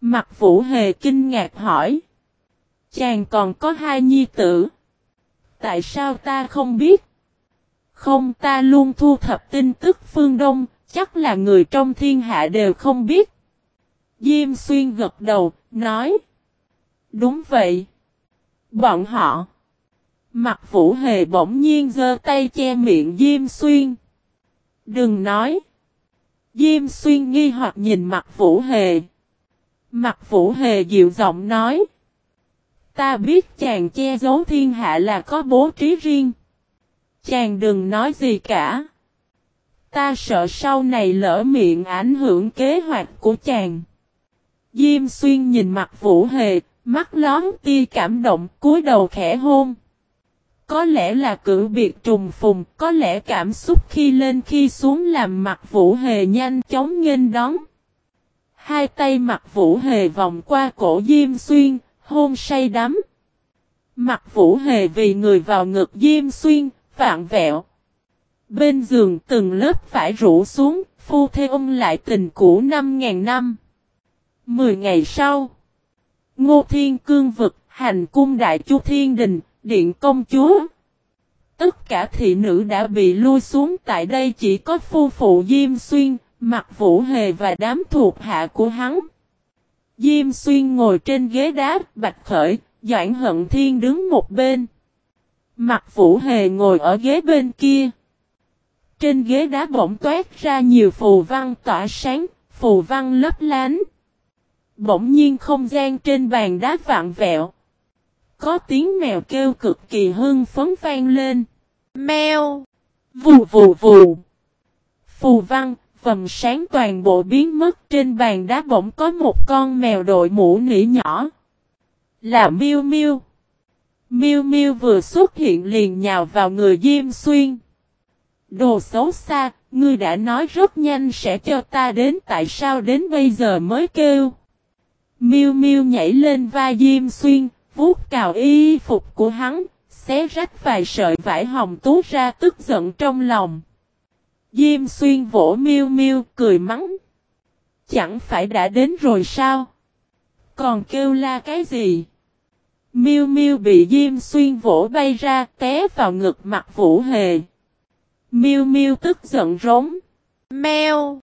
Mặt vũ hề kinh ngạc hỏi. Chàng còn có hai nhi tử. Tại sao ta không biết? Không ta luôn thu thập tin tức phương Đông, chắc là người trong thiên hạ đều không biết. Diêm xuyên gật đầu, nói. Đúng vậy. Bọn họ. Mặt vũ hề bỗng nhiên giơ tay che miệng Diêm xuyên. Đừng nói. Diêm xuyên nghi hoặc nhìn mặt vũ hề. Mặt vũ hề dịu giọng nói. Ta biết chàng che giấu thiên hạ là có bố trí riêng. Chàng đừng nói gì cả. Ta sợ sau này lỡ miệng ảnh hưởng kế hoạch của chàng. Diêm xuyên nhìn mặt vũ hề, mắt lón tia cảm động, cúi đầu khẽ hôn. Có lẽ là cử biệt trùng phùng, có lẽ cảm xúc khi lên khi xuống làm mặt vũ hề nhanh chóng nghênh đón. Hai tay mặt vũ hề vòng qua cổ Diêm Xuyên, hôn say đắm. Mặt vũ hề vì người vào ngực Diêm Xuyên, vạn vẹo. Bên giường từng lớp phải rủ xuống, phu thê ông lại tình cũ năm ngàn năm. Mười ngày sau, Ngô Thiên Cương vực, hành cung đại chu thiên đình, điện công chúa. Tất cả thị nữ đã bị lui xuống tại đây chỉ có phu phụ Diêm Xuyên, Mặt Vũ Hề và đám thuộc hạ của hắn. Diêm Xuyên ngồi trên ghế đá, Bạch Khởi, Doãn Hận Thiên đứng một bên. Mặt Vũ Hề ngồi ở ghế bên kia. Trên ghế đá bỗng toát ra nhiều phù văn tỏa sáng, phù văn lấp lánh. Bỗng nhiên không gian trên bàn đá vạn vẹo. Có tiếng mèo kêu cực kỳ hưng phấn vang lên. Mèo! Vù vù vù! Phù văn, vầng sáng toàn bộ biến mất trên bàn đá bỗng có một con mèo đội mũ nỉ nhỏ. Là miu miu miu miu vừa xuất hiện liền nhào vào người Diêm Xuyên. Đồ xấu xa, ngươi đã nói rất nhanh sẽ cho ta đến tại sao đến bây giờ mới kêu. miu miu nhảy lên vai Diêm Xuyên, vuốt cào y phục của hắn, xé rách vài sợi vải hồng tú ra tức giận trong lòng. Diêm xuyên vỗ miêu miêu cười mắng. Chẳng phải đã đến rồi sao? Còn kêu la cái gì? Miêu miêu bị Diêm xuyên vỗ bay ra té vào ngực mặt Vũ Hề. Miêu miêu tức giận rống. Mèo.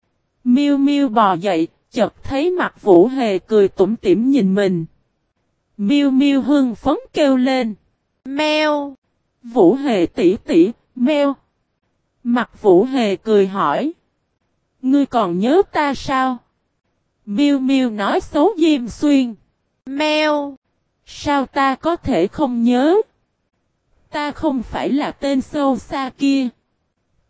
Miêu miêu bò dậy, chợt thấy mặt Vũ Hề cười tủm tỉm nhìn mình. Miêu miêu hưng phấn kêu lên. Mèo. Vũ Hề tỷ tỷ, mèo. Mặt Vũ Hề cười hỏi. Ngươi còn nhớ ta sao? Miêu Miêu nói xấu Diêm Xuyên. Mèo. Sao ta có thể không nhớ? Ta không phải là tên sâu xa kia.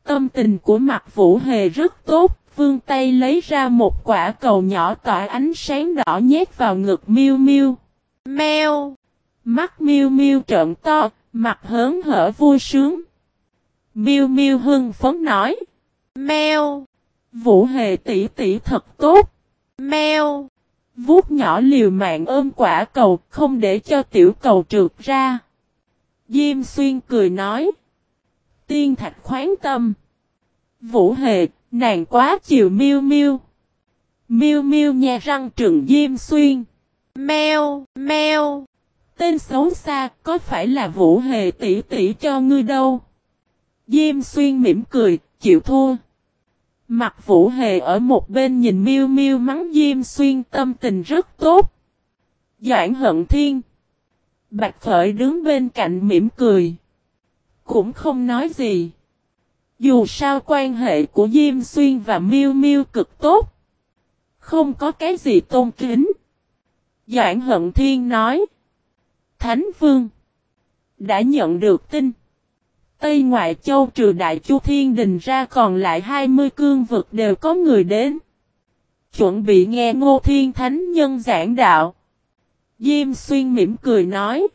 Tâm tình của mặt vũ hề rất tốt, vương tay lấy ra một quả cầu nhỏ tỏa ánh sáng đỏ nhét vào ngực miêu miêu. Mèo! Mắt miêu miêu trợn to, mặt hớn hở vui sướng. Miêu miêu hưng phấn nói. Mèo! Vũ hề tỷ tỷ thật tốt. Mèo! Vuốt nhỏ liều mạng ôm quả cầu, không để cho tiểu cầu trượt ra. Diêm xuyên cười nói. Tiên thạch khoáng tâm. Vũ hề, nàng quá chiều miêu miêu. Miêu miêu nha răng trừng Diêm xuyên. Mèo, mèo. Tên xấu xa, có phải là Vũ hề tỷ tỷ cho ngươi đâu? Diêm xuyên mỉm cười, chịu thua. Mặt Vũ Hề ở một bên nhìn miêu miêu mắng Diêm Xuyên tâm tình rất tốt. Doãn hận thiên. Bạch Khởi đứng bên cạnh mỉm cười. Cũng không nói gì. Dù sao quan hệ của Diêm Xuyên và miêu miêu cực tốt. Không có cái gì tôn kính. Doãn hận thiên nói. Thánh Vương. Đã nhận được tin. Tây Ngoại Châu trừ Đại Chu Thiên Đình ra còn lại 20 cương vực đều có người đến. Chuẩn bị nghe Ngô Thiên Thánh Nhân giảng đạo. Diêm Xuyên mỉm cười nói.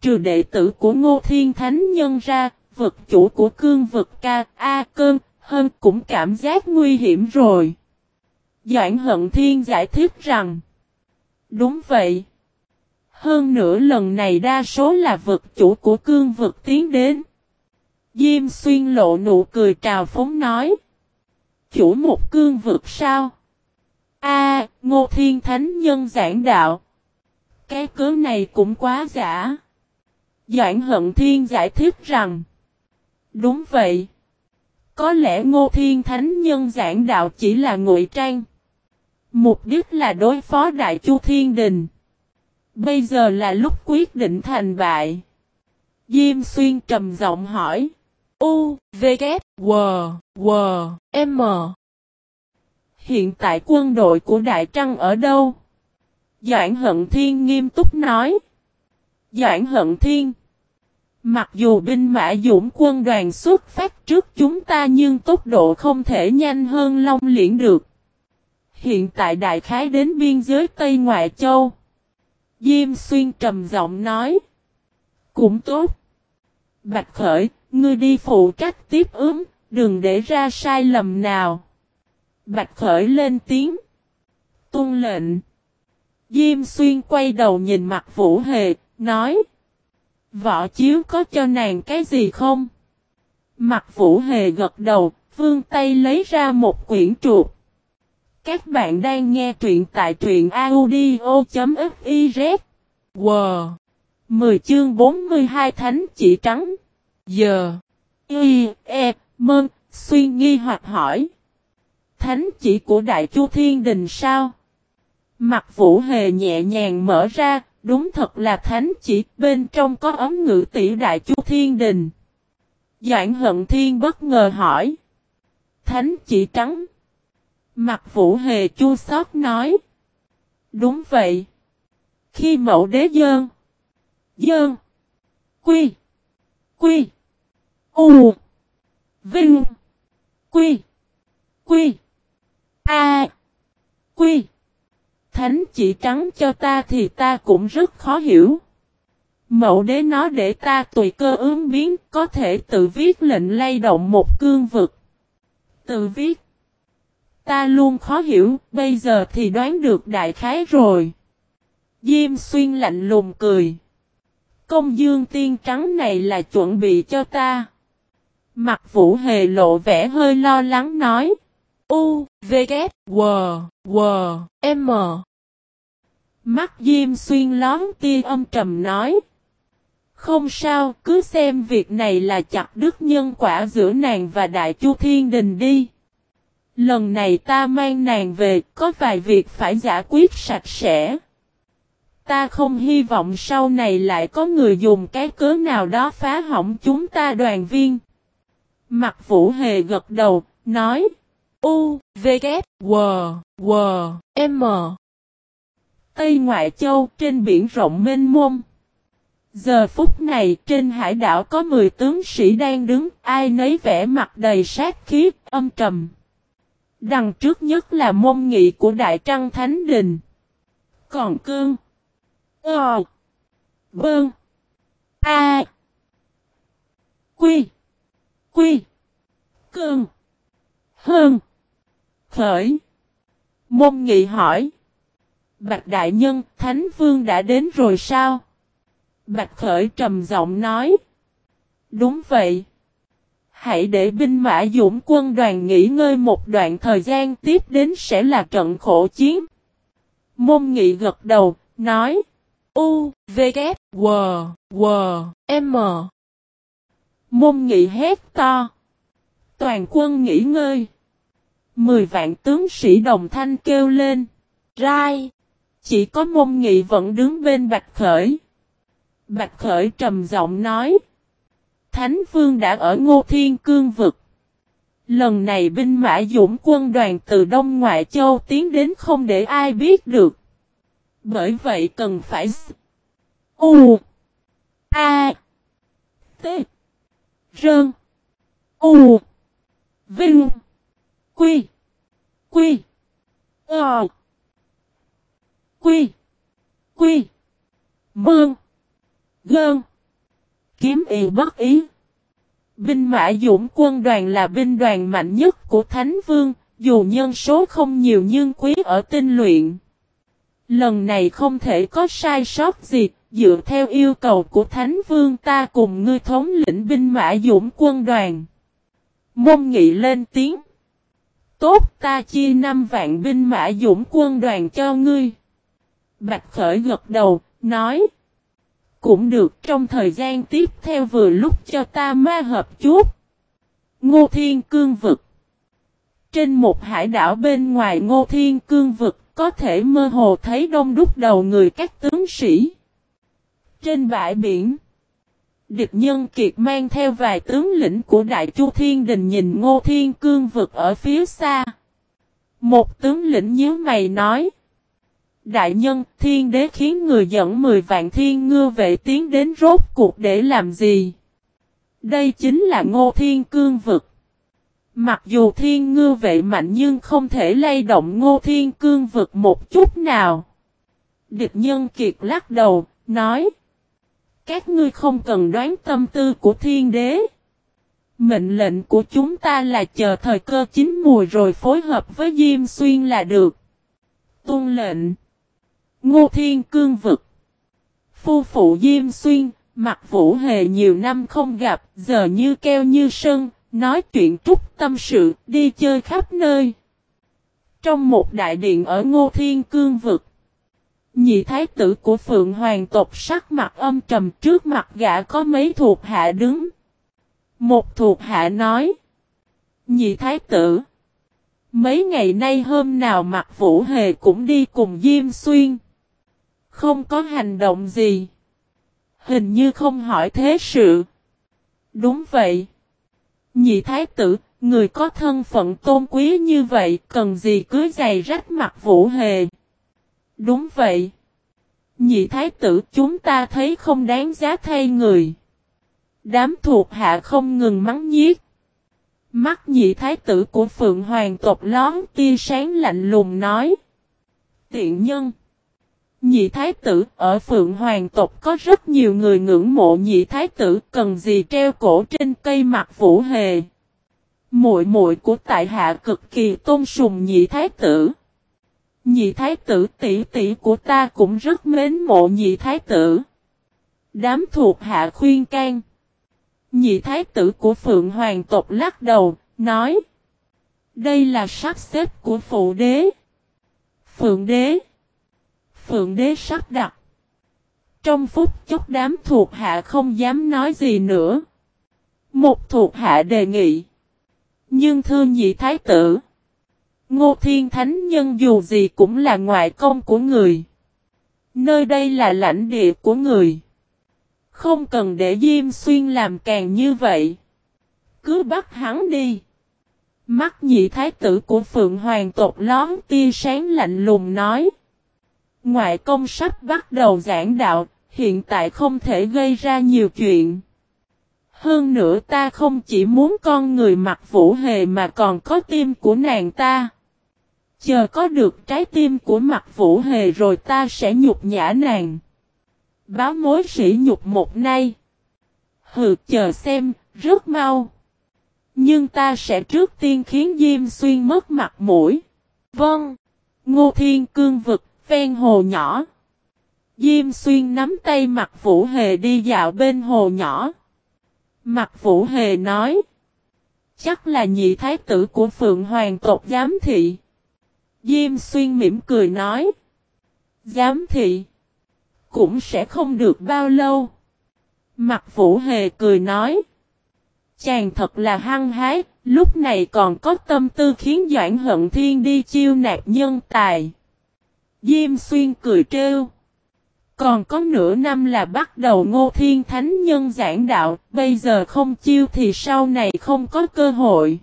Trừ đệ tử của Ngô Thiên Thánh Nhân ra, vực chủ của cương vực ca A cơn, hơn cũng cảm giác nguy hiểm rồi. Doãn Hận Thiên giải thích rằng. Đúng vậy. Hơn nữa lần này đa số là vực chủ của cương vực tiến đến. Diêm xuyên lộ nụ cười trào phóng nói. Chủ một cương vực sao? A, Ngô Thiên Thánh Nhân giảng đạo. Cái cớ này cũng quá giả. Doãn Hận Thiên giải thích rằng. Đúng vậy. Có lẽ Ngô Thiên Thánh Nhân giảng đạo chỉ là ngụy trang. Mục đích là đối phó Đại Chu Thiên Đình. Bây giờ là lúc quyết định thành bại. Diêm Xuyên trầm giọng hỏi. U, V, K, W, W, M. Hiện tại quân đội của Đại Trăng ở đâu? Doãn Hận Thiên nghiêm túc nói. Doãn Hận Thiên. Mặc dù binh mã dũng quân đoàn xuất phát trước chúng ta nhưng tốc độ không thể nhanh hơn Long Liễn được. Hiện tại đại khái đến biên giới Tây Ngoại Châu. Diêm Xuyên trầm giọng nói. Cũng tốt. Bạch Khởi, ngươi đi phụ trách tiếp ứng, đừng để ra sai lầm nào. Bạch Khởi lên tiếng. Tuân lệnh. Diêm Xuyên quay đầu nhìn mặt Vũ Hề, nói. Võ chiếu có cho nàng cái gì không? Mặt Vũ Hề gật đầu, vương tay lấy ra một quyển chuột. Các bạn đang nghe truyện tại truyện audio.fif. Wow! 10 chương 42 thánh chỉ trắng. Giờ. Y, E, Mơn, suy nghi hoặc hỏi. Thánh chỉ của Đại Chu Thiên Đình sao? Mặt vũ hề nhẹ nhàng mở ra, đúng thật là thánh chỉ, bên trong có ấm ngữ tỷ Đại Chu Thiên Đình. Doãn hận thiên bất ngờ hỏi. Thánh chỉ trắng. Mặt vũ hề chua xót nói. Đúng vậy. Khi mẫu đế dơn. Dơn. Quy. Quy. U. Vinh. Quy. Quy. A. Quy. Thánh chỉ trắng cho ta thì ta cũng rất khó hiểu. Mậu đế nó để ta tùy cơ ứng biến có thể tự viết lệnh lay động một cương vực. Tự viết. Ta luôn khó hiểu, bây giờ thì đoán được đại khái rồi. Diêm xuyên lạnh lùng cười. Công dương tiên trắng này là chuẩn bị cho ta. Mặt vũ hề lộ vẻ hơi lo lắng nói. U, V, K, W, W, M. Mắt Diêm Xuyên lón tia âm trầm nói. Không sao, cứ xem việc này là chặt đứt nhân quả giữa nàng và Đại Chu Thiên Đình đi. Lần này ta mang nàng về, có vài việc phải giải quyết sạch sẽ. Ta không hy vọng sau này lại có người dùng cái cớ nào đó phá hỏng chúng ta đoàn viên. Mặt vũ hề gật đầu, nói. U, V, K, W, W, M. Tây Ngoại Châu trên biển rộng mênh mông. Giờ phút này trên hải đảo có 10 tướng sĩ đang đứng, ai nấy vẻ mặt đầy sát khí, âm trầm. Đằng trước nhất là môn nghị của Đại Trăng Thánh Đình. Còn cương. Ờ. Bơn. A. Quy. Quy. Cơn. Hơn. Khởi. Môn nghị hỏi. Bạch Đại Nhân, Thánh Vương đã đến rồi sao? Bạch Khởi trầm giọng nói. Đúng vậy. Hãy để binh mã dũng quân đoàn nghỉ ngơi một đoạn thời gian tiếp đến sẽ là trận khổ chiến. Môn nghị gật đầu, nói. U, V, K, W, W, M. Môn nghị hét to. Toàn quân nghỉ ngơi. Mười vạn tướng sĩ đồng thanh kêu lên. Rai. Chỉ có môn nghị vẫn đứng bên Bạch Khởi. Bạch Khởi trầm giọng nói. Thánh Vương đã ở Ngô Thiên Cương vực. Lần này binh mã dũng quân đoàn từ Đông Ngoại Châu tiến đến không để ai biết được. Bởi vậy cần phải U A T Rơn U Vinh Quy Quy Ờ Quy Quy Mương Gơn. Kiếm y bất ý. Binh mã dũng quân đoàn là binh đoàn mạnh nhất của Thánh Vương, dù nhân số không nhiều nhưng quý ở tinh luyện. Lần này không thể có sai sót gì, dựa theo yêu cầu của Thánh Vương ta cùng ngươi thống lĩnh binh mã dũng quân đoàn. Môn nghị lên tiếng. Tốt ta chia năm vạn binh mã dũng quân đoàn cho ngươi. Bạch Khởi gật đầu, nói. Cũng được trong thời gian tiếp theo vừa lúc cho ta ma hợp chút. Ngô Thiên Cương Vực Trên một hải đảo bên ngoài Ngô Thiên Cương Vực có thể mơ hồ thấy đông đúc đầu người các tướng sĩ. Trên bãi biển Địch nhân kiệt mang theo vài tướng lĩnh của Đại Chu Thiên Đình nhìn Ngô Thiên Cương Vực ở phía xa. Một tướng lĩnh nhớ mày nói Đại nhân, thiên đế khiến người dẫn 10 vạn thiên ngư vệ tiến đến rốt cuộc để làm gì? Đây chính là ngô thiên cương vực. Mặc dù thiên ngư vệ mạnh nhưng không thể lay động ngô thiên cương vực một chút nào. Địch nhân kiệt lắc đầu, nói. Các ngươi không cần đoán tâm tư của thiên đế. Mệnh lệnh của chúng ta là chờ thời cơ chín mùi rồi phối hợp với Diêm Xuyên là được. Tôn lệnh. Ngô Thiên Cương Vực Phu phụ Diêm Xuyên, mặt vũ hề nhiều năm không gặp, giờ như keo như sân, nói chuyện trúc tâm sự, đi chơi khắp nơi. Trong một đại điện ở Ngô Thiên Cương Vực, nhị thái tử của Phượng Hoàng tộc sắc mặt âm trầm trước mặt gã có mấy thuộc hạ đứng. Một thuộc hạ nói, nhị thái tử, mấy ngày nay hôm nào mặt vũ hề cũng đi cùng Diêm Xuyên. Không có hành động gì. Hình như không hỏi thế sự. Đúng vậy. Nhị thái tử, người có thân phận tôn quý như vậy, cần gì cưới giày rách mặt vũ hề. Đúng vậy. Nhị thái tử chúng ta thấy không đáng giá thay người. Đám thuộc hạ không ngừng mắng nhiếc. Mắt nhị thái tử của Phượng Hoàng tộc lón tia sáng lạnh lùng nói. Tiện nhân. Nhị thái tử ở Phượng Hoàng tộc có rất nhiều người ngưỡng mộ nhị thái tử cần gì treo cổ trên cây mặt vũ hề. Muội muội của tại hạ cực kỳ tôn sùng nhị thái tử. Nhị thái tử tỷ tỷ của ta cũng rất mến mộ nhị thái tử. Đám thuộc hạ khuyên can. Nhị thái tử của Phượng Hoàng tộc lắc đầu, nói. Đây là sắp xếp của phụ đế. Phượng đế. Phượng đế sắp đặt. Trong phút chốc đám thuộc hạ không dám nói gì nữa. Một thuộc hạ đề nghị. Nhưng thưa nhị thái tử. Ngô Thiên Thánh Nhân dù gì cũng là ngoại công của người. Nơi đây là lãnh địa của người. Không cần để Diêm Xuyên làm càng như vậy. Cứ bắt hắn đi. Mắt nhị thái tử của Phượng Hoàng tộc lón tia sáng lạnh lùng nói. Ngoại công sắp bắt đầu giảng đạo, hiện tại không thể gây ra nhiều chuyện. Hơn nữa ta không chỉ muốn con người mặc vũ hề mà còn có tim của nàng ta. Chờ có được trái tim của mặt vũ hề rồi ta sẽ nhục nhã nàng. Báo mối sĩ nhục một nay. Hừ chờ xem, rất mau. Nhưng ta sẽ trước tiên khiến Diêm Xuyên mất mặt mũi. Vâng. Ngô Thiên Cương vực, ven hồ nhỏ. Diêm Xuyên nắm tay mặt Vũ Hề đi dạo bên hồ nhỏ. Mặt Vũ Hề nói. Chắc là nhị thái tử của Phượng Hoàng tộc giám thị. Diêm Xuyên mỉm cười nói. Giám thị. Cũng sẽ không được bao lâu. Mặt Vũ Hề cười nói. Chàng thật là hăng hái, lúc này còn có tâm tư khiến Doãn Hận Thiên đi chiêu nạc nhân tài. Diêm Xuyên cười trêu. Còn có nửa năm là bắt đầu ngô thiên thánh nhân giảng đạo, bây giờ không chiêu thì sau này không có cơ hội.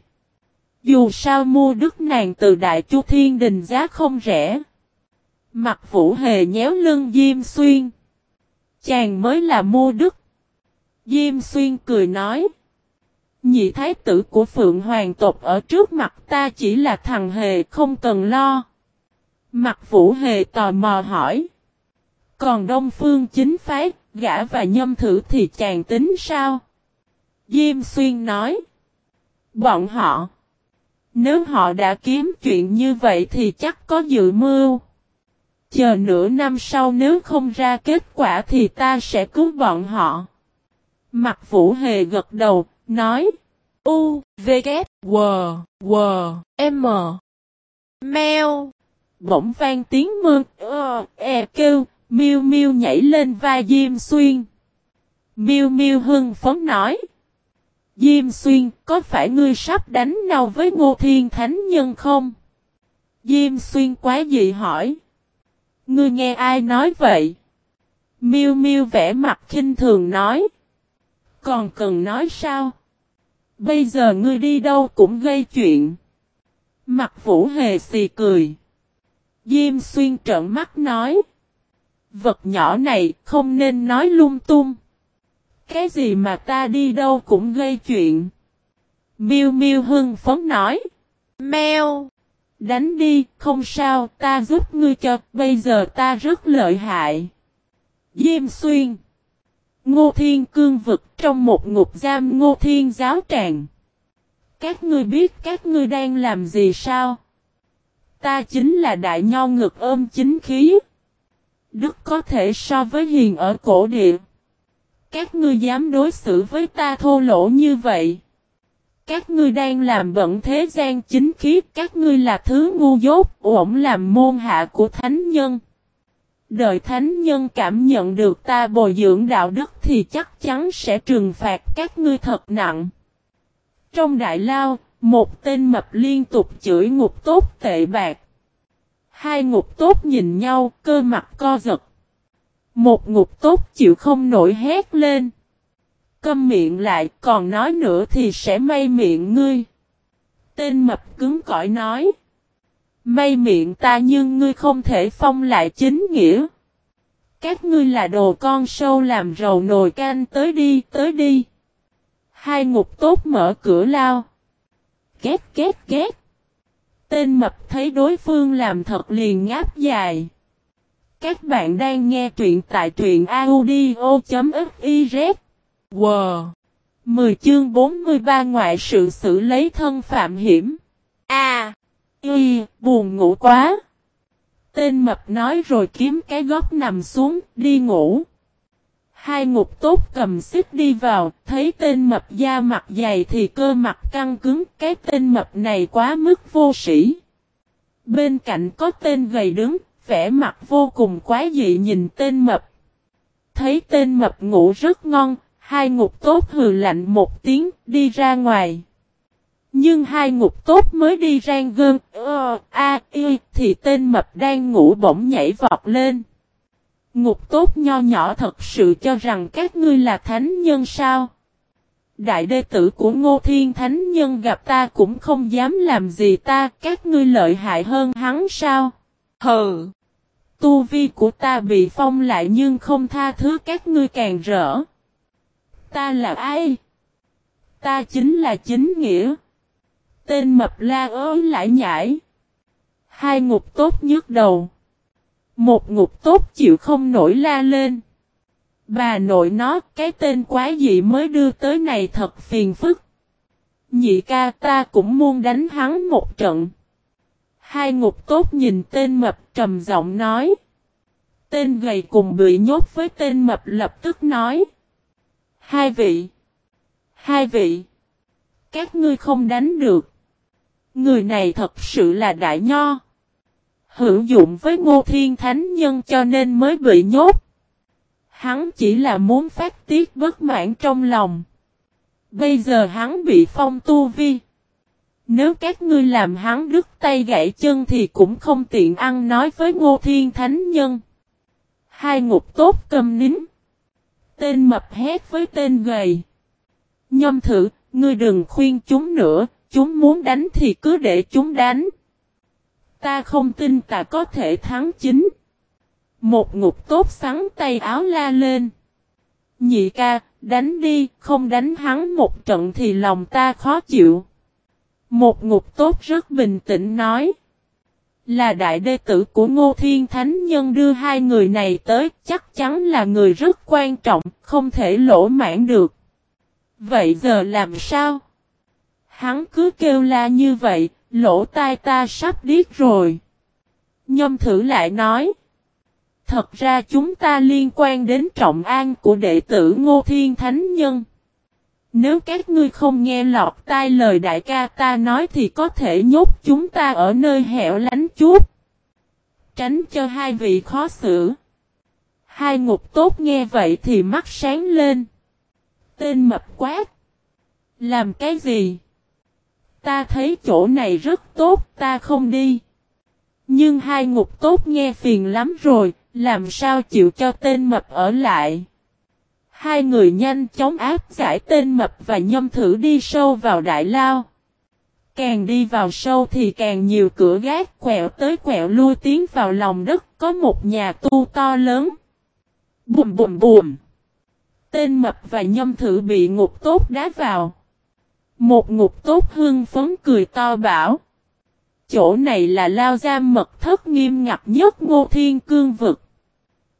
Dù sao mua đức nàng từ đại chu thiên đình giá không rẻ. Mặt vũ hề nhéo lưng Diêm Xuyên. Chàng mới là mua đức. Diêm Xuyên cười nói. Nhị thái tử của Phượng Hoàng tộc ở trước mặt ta chỉ là thằng hề không cần lo. Mặt vũ hề tò mò hỏi. Còn Đông Phương chính phái, gã và nhâm thử thì chàng tính sao? Diêm Xuyên nói. Bọn họ. Nếu họ đã kiếm chuyện như vậy thì chắc có dự mưu. Chờ nửa năm sau nếu không ra kết quả thì ta sẽ cứu bọn họ. Mặt vũ hề gật đầu, nói. U, V, K, W, W, M. Mèo. Bỗng vang tiếng mưa, ơ, e kêu, miêu miêu nhảy lên vai Diêm Xuyên. Miêu miêu hưng phấn nói. Diêm Xuyên, có phải ngươi sắp đánh nhau với Ngô Thiên Thánh Nhân không? Diêm Xuyên quá dị hỏi. Ngươi nghe ai nói vậy? Miêu miêu vẽ mặt khinh thường nói. Còn cần nói sao? Bây giờ ngươi đi đâu cũng gây chuyện. Mặt vũ hề xì cười. Diêm xuyên trợn mắt nói. Vật nhỏ này không nên nói lung tung. Cái gì mà ta đi đâu cũng gây chuyện. Miêu miêu hưng phấn nói. Mèo. Đánh đi, không sao, ta giúp ngươi cho, bây giờ ta rất lợi hại. Diêm xuyên. Ngô Thiên Cương vực trong một ngục giam Ngô Thiên giáo tràng. Các ngươi biết các ngươi đang làm gì sao? Ta chính là đại nho ngực ôm chính khí. Đức có thể so với hiền ở cổ địa. Các ngươi dám đối xử với ta thô lỗ như vậy. Các ngươi đang làm bận thế gian chính khí. Các ngươi là thứ ngu dốt, ổn làm môn hạ của thánh nhân. Đợi thánh nhân cảm nhận được ta bồi dưỡng đạo đức thì chắc chắn sẽ trừng phạt các ngươi thật nặng. Trong đại lao, một tên mập liên tục chửi ngục tốt tệ bạc. Hai ngục tốt nhìn nhau, cơ mặt co giật. Một ngục tốt chịu không nổi hét lên. Câm miệng lại, còn nói nữa thì sẽ may miệng ngươi. Tên mập cứng cỏi nói. May miệng ta nhưng ngươi không thể phong lại chính nghĩa. Các ngươi là đồ con sâu làm rầu nồi canh tới đi, tới đi. Hai ngục tốt mở cửa lao. Két két két. Tên mập thấy đối phương làm thật liền ngáp dài. Các bạn đang nghe truyện tại truyện audio.fiz. Wow! 10 chương 43 ngoại sự xử lấy thân phạm hiểm. A. À, y, buồn ngủ quá. Tên mập nói rồi kiếm cái góc nằm xuống, đi ngủ. Hai ngục tốt cầm xích đi vào, thấy tên mập da mặt dày thì cơ mặt căng cứng, cái tên mập này quá mức vô sĩ. Bên cạnh có tên gầy đứng, vẻ mặt vô cùng quái dị nhìn tên mập. Thấy tên mập ngủ rất ngon, hai ngục tốt hừ lạnh một tiếng, đi ra ngoài. Nhưng hai ngục tốt mới đi rang gơn, ơ, ờ, a, y, thì tên mập đang ngủ bỗng nhảy vọt lên. Ngục tốt nho nhỏ thật sự cho rằng các ngươi là thánh nhân sao? Đại đệ tử của Ngô Thiên Thánh Nhân gặp ta cũng không dám làm gì ta, các ngươi lợi hại hơn hắn sao? Hừ! Tu vi của ta bị phong lại nhưng không tha thứ các ngươi càng rỡ. Ta là ai? Ta chính là chính nghĩa. Tên mập la Ớ lại nhảy. Hai ngục tốt nhức đầu. Một ngục tốt chịu không nổi la lên. Bà nội nó, cái tên quái gì mới đưa tới này thật phiền phức. Nhị ca ta cũng muốn đánh hắn một trận. Hai ngục tốt nhìn tên mập trầm giọng nói. Tên gầy cùng bị nhốt với tên mập lập tức nói. Hai vị. Hai vị. Các ngươi không đánh được. Người này thật sự là đại nho. Hữu dụng với ngô thiên thánh nhân cho nên mới bị nhốt. Hắn chỉ là muốn phát tiết bất mãn trong lòng. Bây giờ hắn bị phong tu vi. Nếu các ngươi làm hắn đứt tay gãy chân thì cũng không tiện ăn nói với ngô thiên thánh nhân. Hai ngục tốt cầm nín. Tên mập hét với tên gầy. Nhâm thử, ngươi đừng khuyên chúng nữa, chúng muốn đánh thì cứ để chúng đánh. Ta không tin ta có thể thắng chính. Một ngục tốt sắn tay áo la lên. Nhị ca, đánh đi, không đánh hắn một trận thì lòng ta khó chịu. Một ngục tốt rất bình tĩnh nói. Là đại đệ tử của Ngô Thiên Thánh Nhân đưa hai người này tới chắc chắn là người rất quan trọng, không thể lỗ mãn được. Vậy giờ làm sao? Hắn cứ kêu la như vậy, lỗ tai ta sắp điếc rồi. Nhâm thử lại nói. Thật ra chúng ta liên quan đến trọng an của đệ tử Ngô Thiên Thánh Nhân. Nếu các ngươi không nghe lọt tai lời đại ca ta nói thì có thể nhốt chúng ta ở nơi hẻo lánh chút. Tránh cho hai vị khó xử. Hai ngục tốt nghe vậy thì mắt sáng lên. Tên mập quát. Làm cái gì? Ta thấy chỗ này rất tốt, ta không đi. Nhưng hai ngục tốt nghe phiền lắm rồi, làm sao chịu cho tên mập ở lại. Hai người nhanh chóng áp giải tên mập và nhâm thử đi sâu vào đại lao. Càng đi vào sâu thì càng nhiều cửa gác quẹo tới quẹo lui tiến vào lòng đất có một nhà tu to lớn. Bùm bùm bùm. Tên mập và nhâm thử bị ngục tốt đá vào. Một ngục tốt hương phấn cười to bảo. Chỗ này là lao giam mật thất nghiêm ngặt nhất ngô thiên cương vực.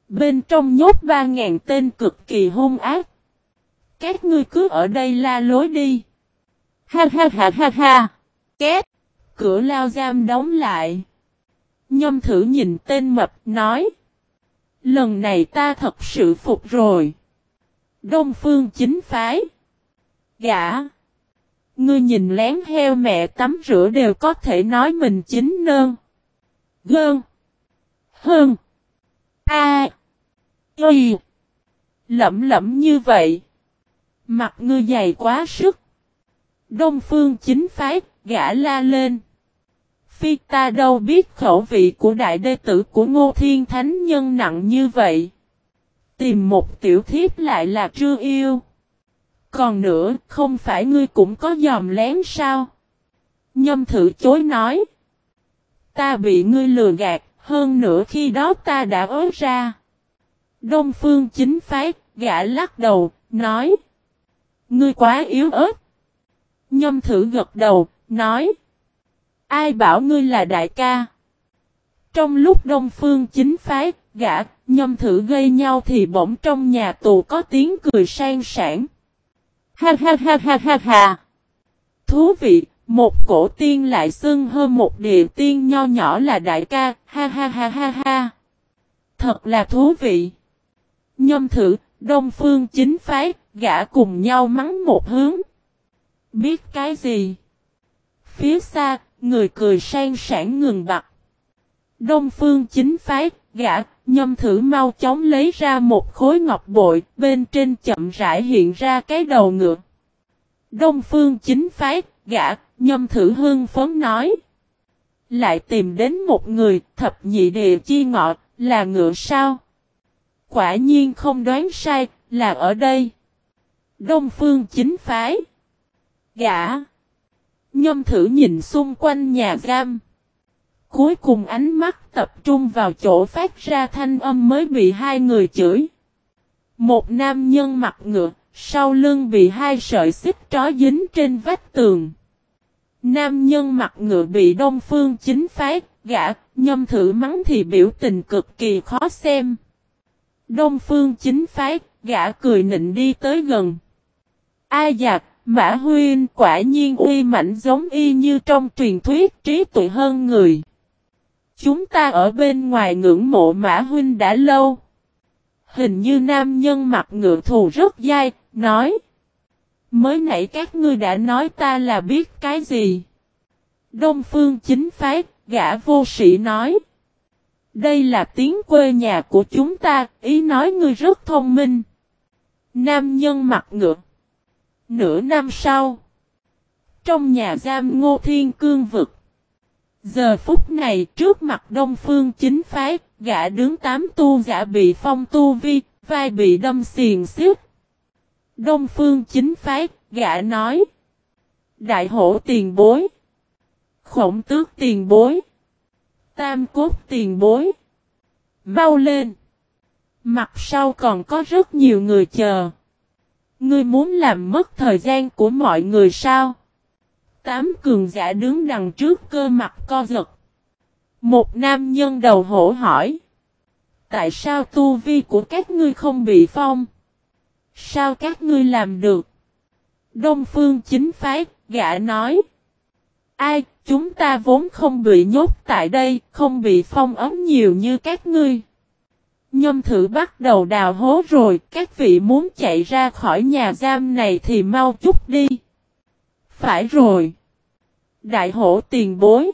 Bên trong nhốt ba ngàn tên cực kỳ hung ác. Các ngươi cứ ở đây la lối đi. Ha ha ha ha ha. Két. Cửa lao giam đóng lại. Nhâm thử nhìn tên mập nói. Lần này ta thật sự phục rồi. Đông phương chính phái. Gã. Ngươi nhìn lén heo mẹ tắm rửa đều có thể nói mình chính nơn. Gơn. Hơn. A. Y. Lẩm lẩm như vậy. Mặt ngươi dày quá sức. Đông phương chính phái, gã la lên. Phi ta đâu biết khẩu vị của đại đệ tử của ngô thiên thánh nhân nặng như vậy. Tìm một tiểu thiếp lại là trưa yêu. Còn nữa, không phải ngươi cũng có dòm lén sao? Nhâm thử chối nói. Ta bị ngươi lừa gạt, hơn nữa khi đó ta đã ớ ra. Đông phương chính phái, gã lắc đầu, nói. Ngươi quá yếu ớt. Nhâm thử gật đầu, nói. Ai bảo ngươi là đại ca? Trong lúc đông phương chính phái, gã, nhâm thử gây nhau thì bỗng trong nhà tù có tiếng cười sang sảng. Ha ha ha ha ha ha. Thú vị, một cổ tiên lại xưng hơn một địa tiên nho nhỏ là đại ca, ha ha ha ha ha. Thật là thú vị. Nhâm thử, đông phương chính phái, gã cùng nhau mắng một hướng. Biết cái gì? Phía xa, người cười sang sảng ngừng bặt. Đông phương chính phái, gã, nhâm thử mau chóng lấy ra một khối ngọc bội, bên trên chậm rãi hiện ra cái đầu ngựa. Đông phương chính phái, gã, nhâm thử hương phấn nói. Lại tìm đến một người, thập nhị địa chi ngọ, là ngựa sao? Quả nhiên không đoán sai, là ở đây. Đông phương chính phái. Gã. Nhâm thử nhìn xung quanh nhà giam. Cuối cùng ánh mắt tập trung vào chỗ phát ra thanh âm mới bị hai người chửi. Một nam nhân mặt ngựa, sau lưng bị hai sợi xích trói dính trên vách tường. Nam nhân mặt ngựa bị đông phương chính phát, gã, nhâm thử mắng thì biểu tình cực kỳ khó xem. Đông phương chính phát, gã cười nịnh đi tới gần. A giặc, Mã Huyên quả nhiên uy mạnh giống y như trong truyền thuyết trí tuệ hơn người. Chúng ta ở bên ngoài ngưỡng mộ Mã Huynh đã lâu. Hình như nam nhân mặt ngựa thù rất dai, nói. Mới nãy các ngươi đã nói ta là biết cái gì. Đông phương chính phái, gã vô sĩ nói. Đây là tiếng quê nhà của chúng ta, ý nói ngươi rất thông minh. Nam nhân mặt ngựa. Nửa năm sau. Trong nhà giam ngô thiên cương vực. Giờ phút này trước mặt đông phương chính phái, gã đứng tám tu giả bị phong tu vi, vai bị đâm xiền xước. Đông phương chính phái, gã nói. Đại hổ tiền bối. Khổng tước tiền bối. Tam cốt tiền bối. Mau lên. Mặt sau còn có rất nhiều người chờ. Ngươi muốn làm mất thời gian của mọi người sao? Tám cường giả đứng đằng trước cơ mặt co giật. Một nam nhân đầu hổ hỏi. Tại sao tu vi của các ngươi không bị phong? Sao các ngươi làm được? Đông phương chính phái, gã nói. Ai, chúng ta vốn không bị nhốt tại đây, không bị phong ấm nhiều như các ngươi. Nhâm thử bắt đầu đào hố rồi, các vị muốn chạy ra khỏi nhà giam này thì mau chút đi. Phải rồi. Đại hổ tiền bối.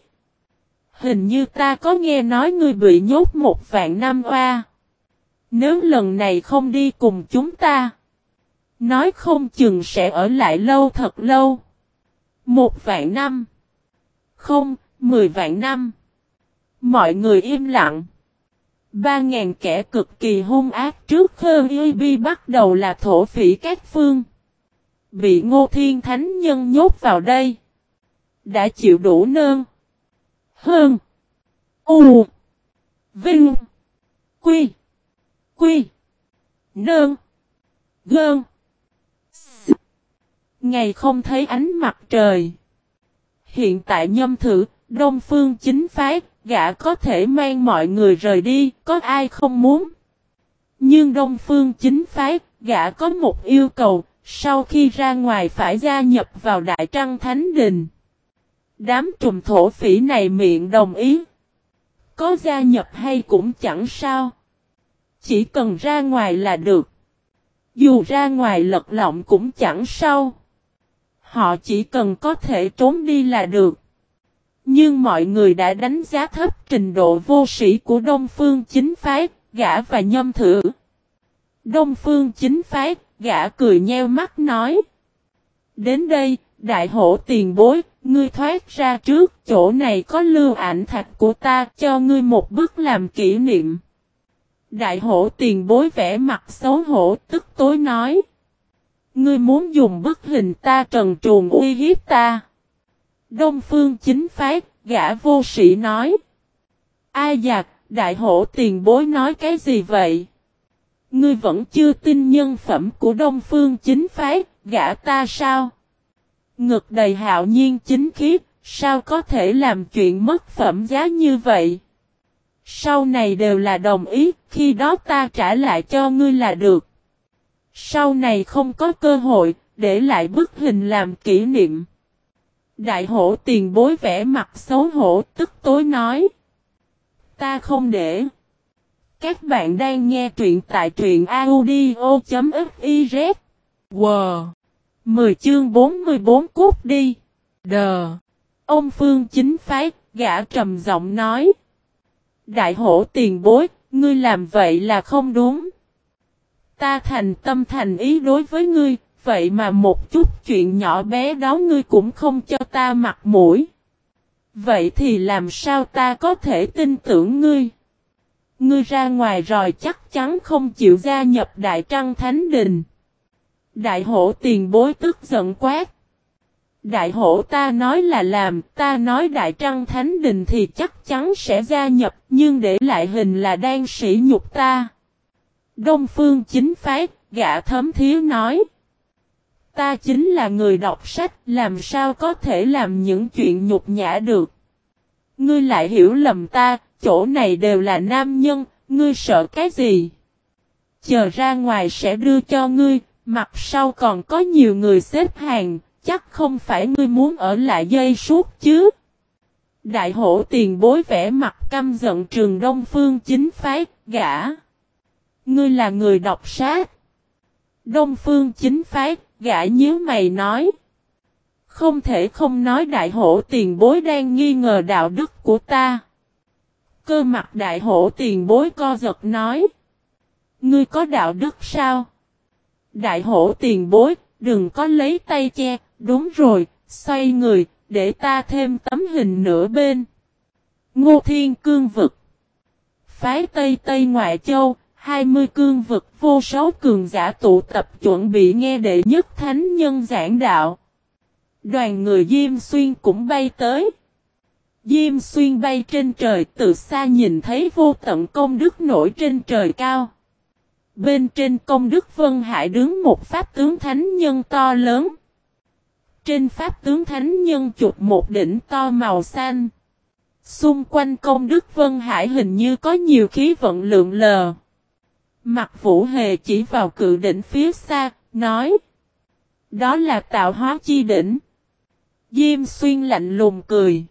Hình như ta có nghe nói ngươi bị nhốt một vạn năm oa. Nếu lần này không đi cùng chúng ta. Nói không chừng sẽ ở lại lâu thật lâu. Một vạn năm. Không, mười vạn năm. Mọi người im lặng. Ba ngàn kẻ cực kỳ hung ác trước Khơ Y Bi bắt đầu là thổ phỉ các phương. Bị Ngô Thiên Thánh Nhân nhốt vào đây. Đã chịu đủ nơn. Hơn. U. Vinh. Quy. Quy. Nơn. Gơn. Ngày không thấy ánh mặt trời. Hiện tại nhâm thử, Đông Phương chính phái, gã có thể mang mọi người rời đi, có ai không muốn. Nhưng Đông Phương chính phái, gã có một yêu cầu, sau khi ra ngoài phải gia nhập vào Đại Trăng Thánh Đình. Đám trùm thổ phỉ này miệng đồng ý. Có gia nhập hay cũng chẳng sao. Chỉ cần ra ngoài là được. Dù ra ngoài lật lọng cũng chẳng sao. Họ chỉ cần có thể trốn đi là được. Nhưng mọi người đã đánh giá thấp trình độ vô sĩ của Đông Phương chính phái, gã và nhâm thử. Đông Phương chính phái, gã cười nheo mắt nói. Đến đây, đại hổ tiền bối, ngươi thoát ra trước, chỗ này có lưu ảnh thạch của ta, cho ngươi một bức làm kỷ niệm. Đại hổ tiền bối vẽ mặt xấu hổ, tức tối nói. Ngươi muốn dùng bức hình ta trần truồng uy hiếp ta. Đông phương chính phái, gã vô sĩ nói. Ai giặc, đại hổ tiền bối nói cái gì vậy? Ngươi vẫn chưa tin nhân phẩm của đông phương chính phái, gã ta sao? Ngực đầy hạo nhiên chính khiết, sao có thể làm chuyện mất phẩm giá như vậy? Sau này đều là đồng ý, khi đó ta trả lại cho ngươi là được. Sau này không có cơ hội, để lại bức hình làm kỷ niệm. Đại hổ tiền bối vẽ mặt xấu hổ tức tối nói. Ta không để. Các bạn đang nghe truyện tại truyện audio.fif. Wow! 10 chương 44 cút đi. Đờ! Ông Phương chính phái, gã trầm giọng nói. Đại hổ tiền bối, ngươi làm vậy là không đúng. Ta thành tâm thành ý đối với ngươi, vậy mà một chút chuyện nhỏ bé đó ngươi cũng không cho ta mặt mũi. Vậy thì làm sao ta có thể tin tưởng ngươi? Ngươi ra ngoài rồi chắc chắn không chịu gia nhập Đại Trăng Thánh Đình. Đại hổ tiền bối tức giận quát. Đại hổ ta nói là làm, ta nói đại trăng thánh đình thì chắc chắn sẽ gia nhập, nhưng để lại hình là đang sỉ nhục ta. Đông phương chính phái, gã thấm thiếu nói. Ta chính là người đọc sách, làm sao có thể làm những chuyện nhục nhã được. Ngươi lại hiểu lầm ta, chỗ này đều là nam nhân, ngươi sợ cái gì? Chờ ra ngoài sẽ đưa cho ngươi, mặt sau còn có nhiều người xếp hàng, chắc không phải ngươi muốn ở lại dây suốt chứ. Đại hổ tiền bối vẽ mặt căm giận trường Đông Phương chính phái, gã. Ngươi là người đọc sát. Đông Phương chính phái, gã nhớ mày nói. Không thể không nói đại hổ tiền bối đang nghi ngờ đạo đức của ta. Cơ mặt đại hổ tiền bối co giật nói. Ngươi có đạo đức sao? Đại hổ tiền bối, đừng có lấy tay che, đúng rồi, xoay người, để ta thêm tấm hình nửa bên. Ngô Thiên Cương Vực Phái Tây Tây Ngoại Châu, 20 cương vực vô số cường giả tụ tập chuẩn bị nghe đệ nhất thánh nhân giảng đạo. Đoàn người Diêm Xuyên cũng bay tới. Diêm Xuyên bay trên trời từ xa nhìn thấy vô tận công đức nổi trên trời cao. Bên trên công đức Vân Hải đứng một pháp tướng thánh nhân to lớn. Trên pháp tướng thánh nhân chụp một đỉnh to màu xanh. Xung quanh công đức Vân Hải hình như có nhiều khí vận lượng lờ. Mặt vũ hề chỉ vào cự đỉnh phía xa, nói. Đó là tạo hóa chi đỉnh. Diêm xuyên lạnh lùng cười.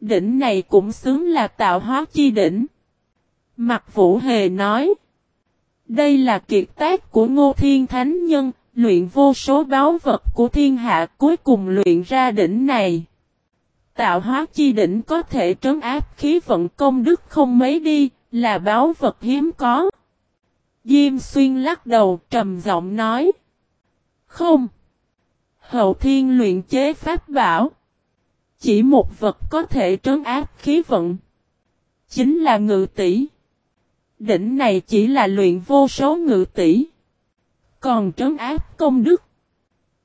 Đỉnh này cũng xứng là tạo hóa chi đỉnh. Mặt vũ hề nói. Đây là kiệt tác của ngô thiên thánh nhân, luyện vô số báo vật của thiên hạ cuối cùng luyện ra đỉnh này. Tạo hóa chi đỉnh có thể trấn áp khí vận công đức không mấy đi, là báo vật hiếm có. Diêm xuyên lắc đầu trầm giọng nói. Không. Hậu thiên luyện chế pháp bảo. Chỉ một vật có thể trấn áp khí vận. Chính là ngự tỷ. Đỉnh này chỉ là luyện vô số ngự tỷ. Còn trấn áp công đức.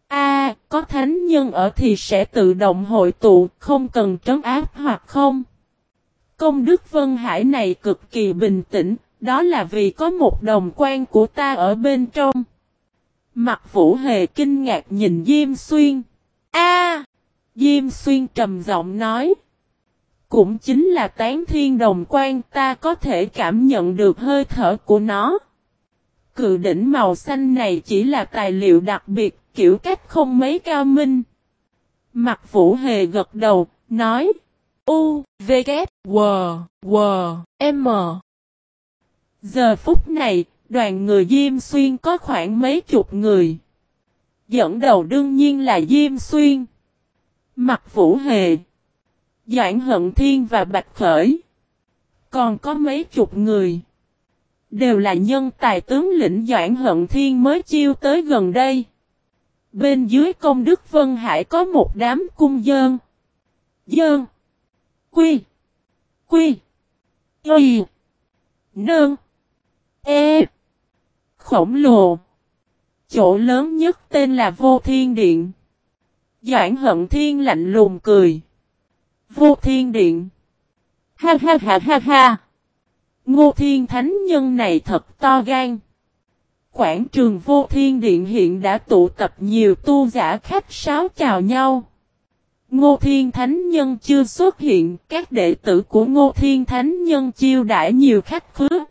A, có thánh nhân ở thì sẽ tự động hội tụ, không cần trấn áp hoặc không. Công đức Vân Hải này cực kỳ bình tĩnh, đó là vì có một đồng quan của ta ở bên trong. Mặt vũ hề kinh ngạc nhìn Diêm Xuyên. A, Diêm Xuyên trầm giọng nói. Cũng chính là tán thiên đồng quan ta có thể cảm nhận được hơi thở của nó. Cự đỉnh màu xanh này chỉ là tài liệu đặc biệt, kiểu cách không mấy cao minh. Mặt vũ hề gật đầu, nói. U, V, K, W, W, M. Giờ phút này, đoàn người Diêm Xuyên có khoảng mấy chục người. Dẫn đầu đương nhiên là Diêm Xuyên. Mặt Vũ Hề. Doãn Hận Thiên và Bạch Khởi. Còn có mấy chục người. Đều là nhân tài tướng lĩnh Doãn Hận Thiên mới chiêu tới gần đây. Bên dưới công đức Vân Hải có một đám cung dơn. Dơn. Quy. Quy. Y. Nương. E. Khổng lồ. Chỗ lớn nhất tên là Vô Thiên Điện. Doãn hận thiên lạnh lùng cười. Vô Thiên Điện. Ha ha ha ha ha. Ngô Thiên Thánh Nhân này thật to gan. Quảng trường Vô Thiên Điện hiện đã tụ tập nhiều tu giả khách sáo chào nhau. Ngô Thiên Thánh Nhân chưa xuất hiện, các đệ tử của Ngô Thiên Thánh Nhân chiêu đãi nhiều khách khứa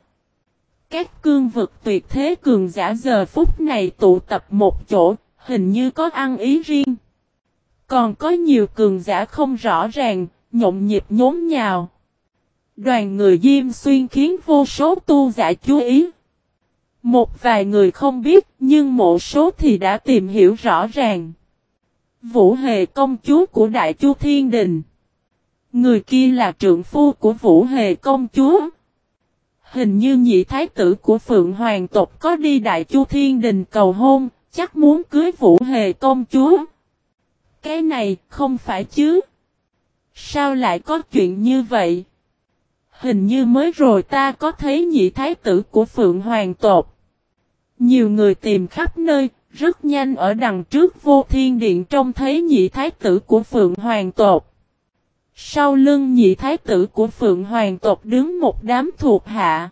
các cương vực tuyệt thế cường giả giờ phút này tụ tập một chỗ, hình như có ăn ý riêng. Còn có nhiều cường giả không rõ ràng, nhộn nhịp nhốn nhào. Đoàn người Diêm Xuyên khiến vô số tu giả chú ý. Một vài người không biết, nhưng một số thì đã tìm hiểu rõ ràng. Vũ Hề công chúa của Đại Chu Thiên Đình. Người kia là trượng phu của Vũ Hề công chúa. Hình như nhị thái tử của Phượng Hoàng tộc có đi Đại Chu Thiên Đình cầu hôn, chắc muốn cưới Vũ Hề công chúa. Cái này không phải chứ. Sao lại có chuyện như vậy? Hình như mới rồi ta có thấy nhị thái tử của Phượng Hoàng tộc. Nhiều người tìm khắp nơi, Rất nhanh ở đằng trước vô thiên điện trông thấy nhị thái tử của Phượng Hoàng tộc. Sau lưng nhị thái tử của Phượng Hoàng tộc đứng một đám thuộc hạ.